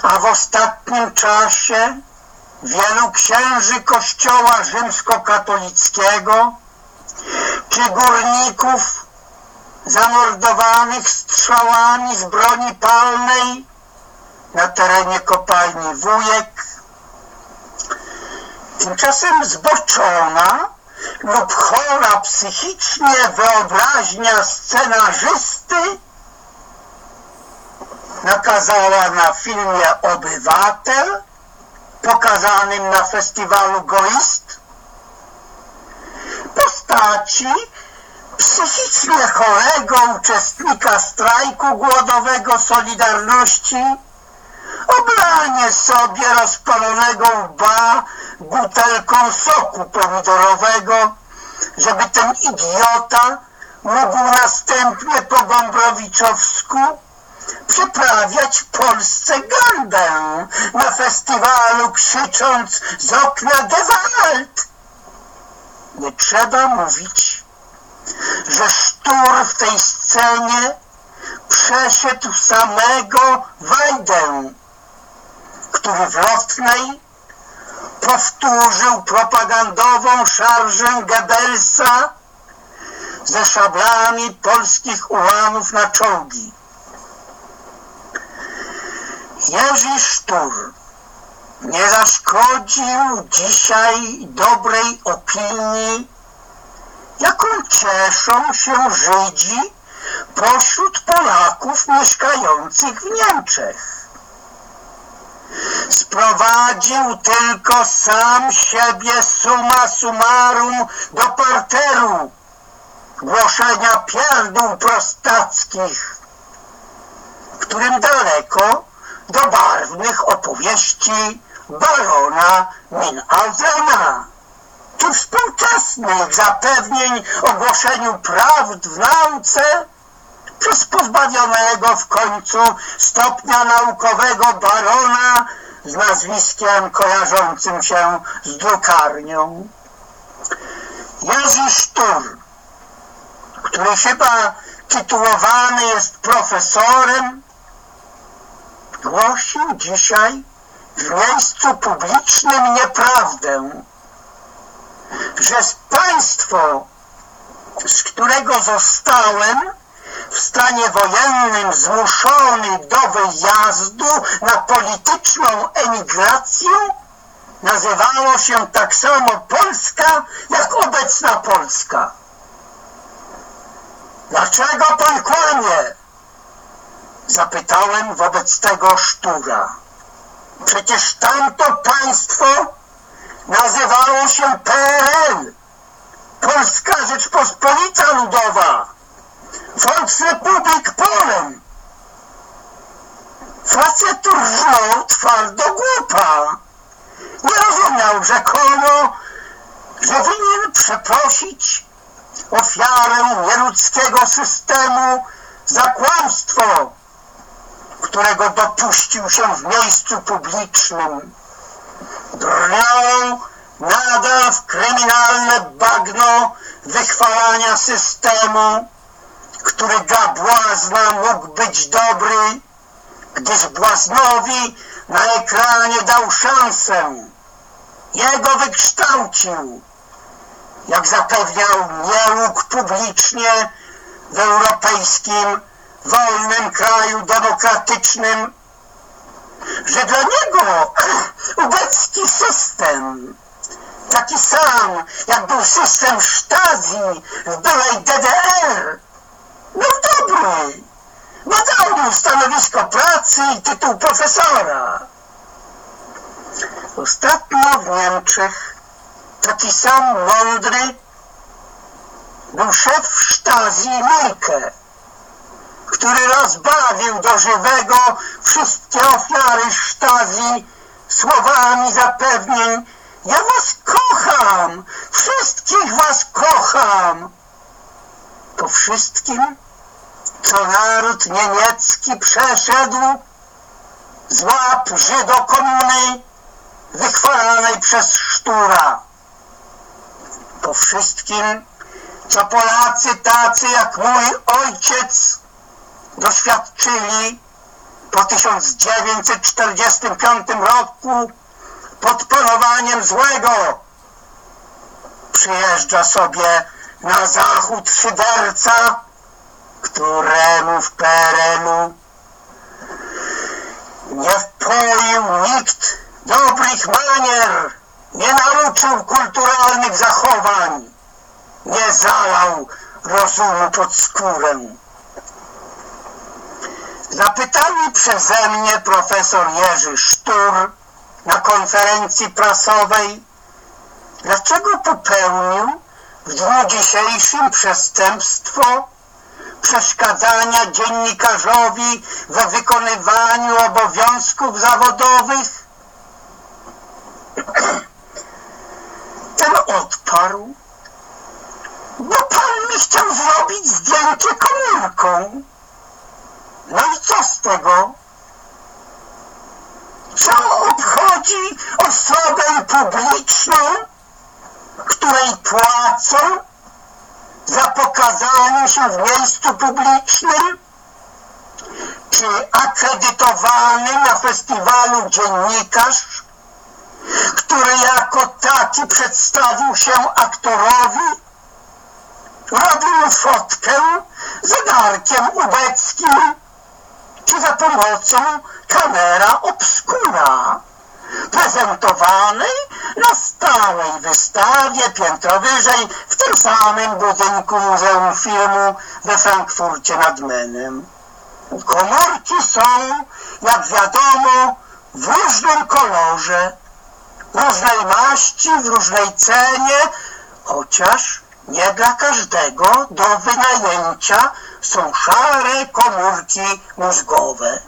a w ostatnim czasie wielu księży kościoła rzymskokatolickiego czy górników zamordowanych strzałami z broni palnej na terenie kopalni Wujek. Tymczasem zboczona lub chora psychicznie wyobraźnia scenarzysty nakazała na filmie Obywatel pokazanym na festiwalu Goist postaci psychicznie chorego uczestnika strajku głodowego Solidarności oblanie sobie rozpalonego łba butelką soku pomidorowego, żeby ten idiota mógł następnie po Gąbrowiczowsku przyprawiać Polsce gandę na festiwalu krzycząc z okna Gewalt. Nie trzeba mówić, że sztur w tej scenie przeszedł samego Wajdę, który w Lotnej powtórzył propagandową szarżę Goebbelsa ze szablami polskich ułanów na czołgi. Jerzy Sztur nie zaszkodził dzisiaj dobrej opinii, jaką cieszą się Żydzi pośród Polaków mieszkających w Niemczech. Sprowadził tylko sam siebie summa summarum do parteru głoszenia pierdół prostackich, którym daleko do barwnych opowieści barona Minhausena czy współczesnych zapewnień o głoszeniu prawd w nauce przez pozbawionego w końcu stopnia naukowego barona z nazwiskiem kojarzącym się z drukarnią. Jerzy Sztur, który chyba tytułowany jest profesorem, głosił dzisiaj w miejscu publicznym nieprawdę, że państwo, z którego zostałem w stanie wojennym zmuszony do wyjazdu na polityczną emigrację, nazywało się tak samo Polska, jak obecna Polska. Dlaczego pan kłamie? Zapytałem wobec tego Sztura. Przecież tamto państwo nazywało się PRL. Polska Rzeczpospolita Ludowa. Volksrepublik Polen. Facet rżnął twardo głupa. Nie rozumiał rzekomo, że winien przeprosić ofiarę nieludzkiego systemu za kłamstwo, którego dopuścił się w miejscu publicznym. Drgnął nadal w kryminalne bagno wychwalania systemu, który dla błazna mógł być dobry, gdyż błaznowi na ekranie dał szansę. Jego wykształcił, jak zapewniał nie mógł publicznie w europejskim, wolnym kraju demokratycznym, że dla niego ubecki system, taki sam jak był system Stasi w byłej DDR, był dobry, bo dał mu stanowisko pracy i tytuł profesora. Ostatnio w Niemczech taki sam mądry był szef Stasi Milke, który rozbawił do żywego wszystkie ofiary Stasi słowami zapewnień ja was kocham, wszystkich was kocham. Po wszystkim, co naród niemiecki przeszedł z łap Żydokomuny wychwalanej przez Sztura. Po wszystkim, co Polacy tacy jak mój ojciec doświadczyli po 1945 roku pod panowaniem złego przyjeżdża sobie na zachód szyderca, któremu w PRL-u nie wpoił nikt dobrych manier, nie nauczył kulturalnych zachowań, nie zalał rozumu pod skórę. Zapytany przeze mnie profesor Jerzy Sztur na konferencji prasowej, dlaczego popełnił w dniu dzisiejszym przestępstwo przeszkadzania dziennikarzowi we wykonywaniu obowiązków zawodowych? Ten odparł, bo pan mi chciał zrobić zdjęcie komórką. No i co z tego? Co obchodzi osobę publiczną, której płacą za pokazanie się w miejscu publicznym? Czy akredytowany na festiwalu dziennikarz, który jako taki przedstawił się aktorowi, robił fotkę zegarkiem ubeckim, czy za pomocą kamera obskura prezentowanej na stałej wystawie piętro wyżej w tym samym budynku Muzeum Filmu we Frankfurcie nad Menem. Komórki są, jak wiadomo, w różnym kolorze, różnej maści, w różnej cenie, chociaż nie dla każdego do wynajęcia są szare komórki mózgowe.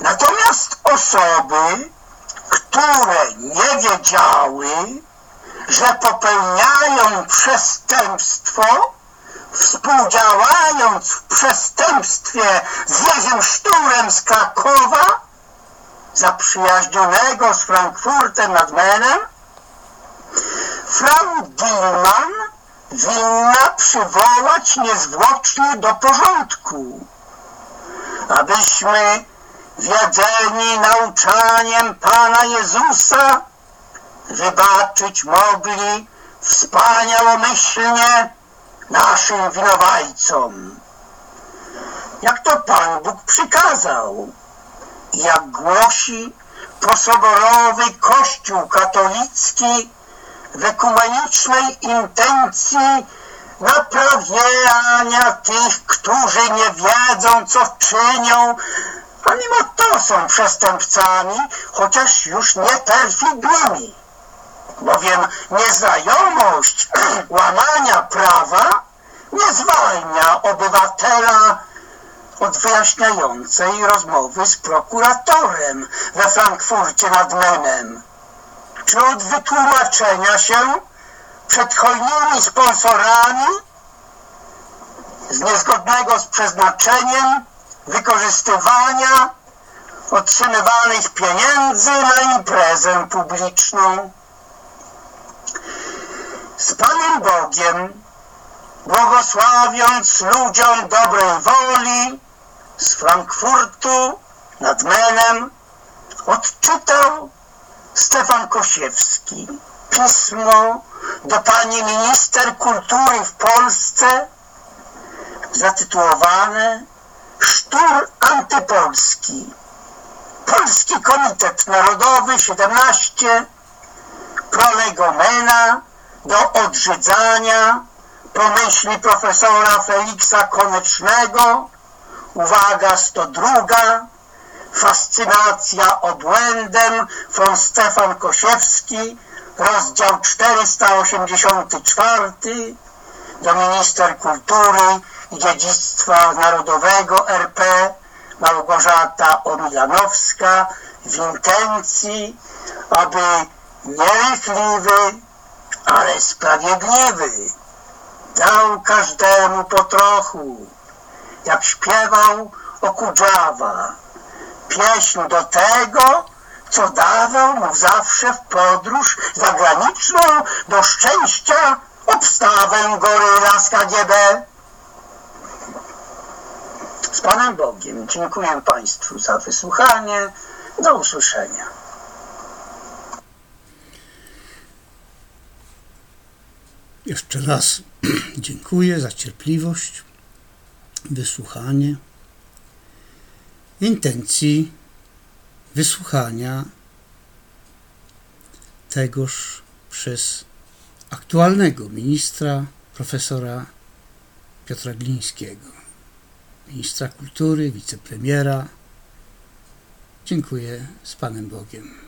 Natomiast osoby, które nie wiedziały, że popełniają przestępstwo, współdziałając w przestępstwie z Jerzym Szturem z Krakowa, zaprzyjaźnionego z Frankfurtem nad Menem, Frau winna przywołać niezwłocznie do porządku abyśmy wiedzeni nauczaniem Pana Jezusa wybaczyć mogli wspaniałomyślnie naszym winowajcom. Jak to Pan Bóg przykazał, jak głosi posoborowy Kościół katolicki w ekumenicznej intencji naprawiania tych, którzy nie wiedzą, co czynią, a mimo to są przestępcami, chociaż już nie perfidnymi. Bowiem nieznajomość łamania prawa nie zwalnia obywatela od wyjaśniającej rozmowy z prokuratorem we Frankfurcie nad Menem, czy od wytłumaczenia się przed hojnymi sponsorami z niezgodnego z przeznaczeniem wykorzystywania otrzymywanych pieniędzy na imprezę publiczną. Z Panem Bogiem, błogosławiąc ludziom dobrej woli z Frankfurtu nad Menem, odczytał Stefan Kosiewski pismo do pani minister kultury w Polsce zatytułowane Sztur antypolski. Polski Komitet Narodowy 17 prolegomena do odrzydzania pomyśli profesora Feliksa Konecznego uwaga 102 fascynacja obłędem von Stefan Kosiewski rozdział 484 do minister kultury i dziedzictwa narodowego RP Małgorzata Omilanowska w intencji, aby nierychliwy, ale sprawiedliwy dał każdemu po trochu, jak śpiewał Okudżawa, pieśń do tego, co dawał mu zawsze w podróż zagraniczną do szczęścia obstawę goryla z KGB. Z Panem Bogiem dziękuję Państwu za wysłuchanie. Do usłyszenia. Jeszcze raz dziękuję za cierpliwość, wysłuchanie, intencji wysłuchania tegoż przez aktualnego ministra profesora Piotra Glińskiego, ministra kultury, wicepremiera. Dziękuję z Panem Bogiem.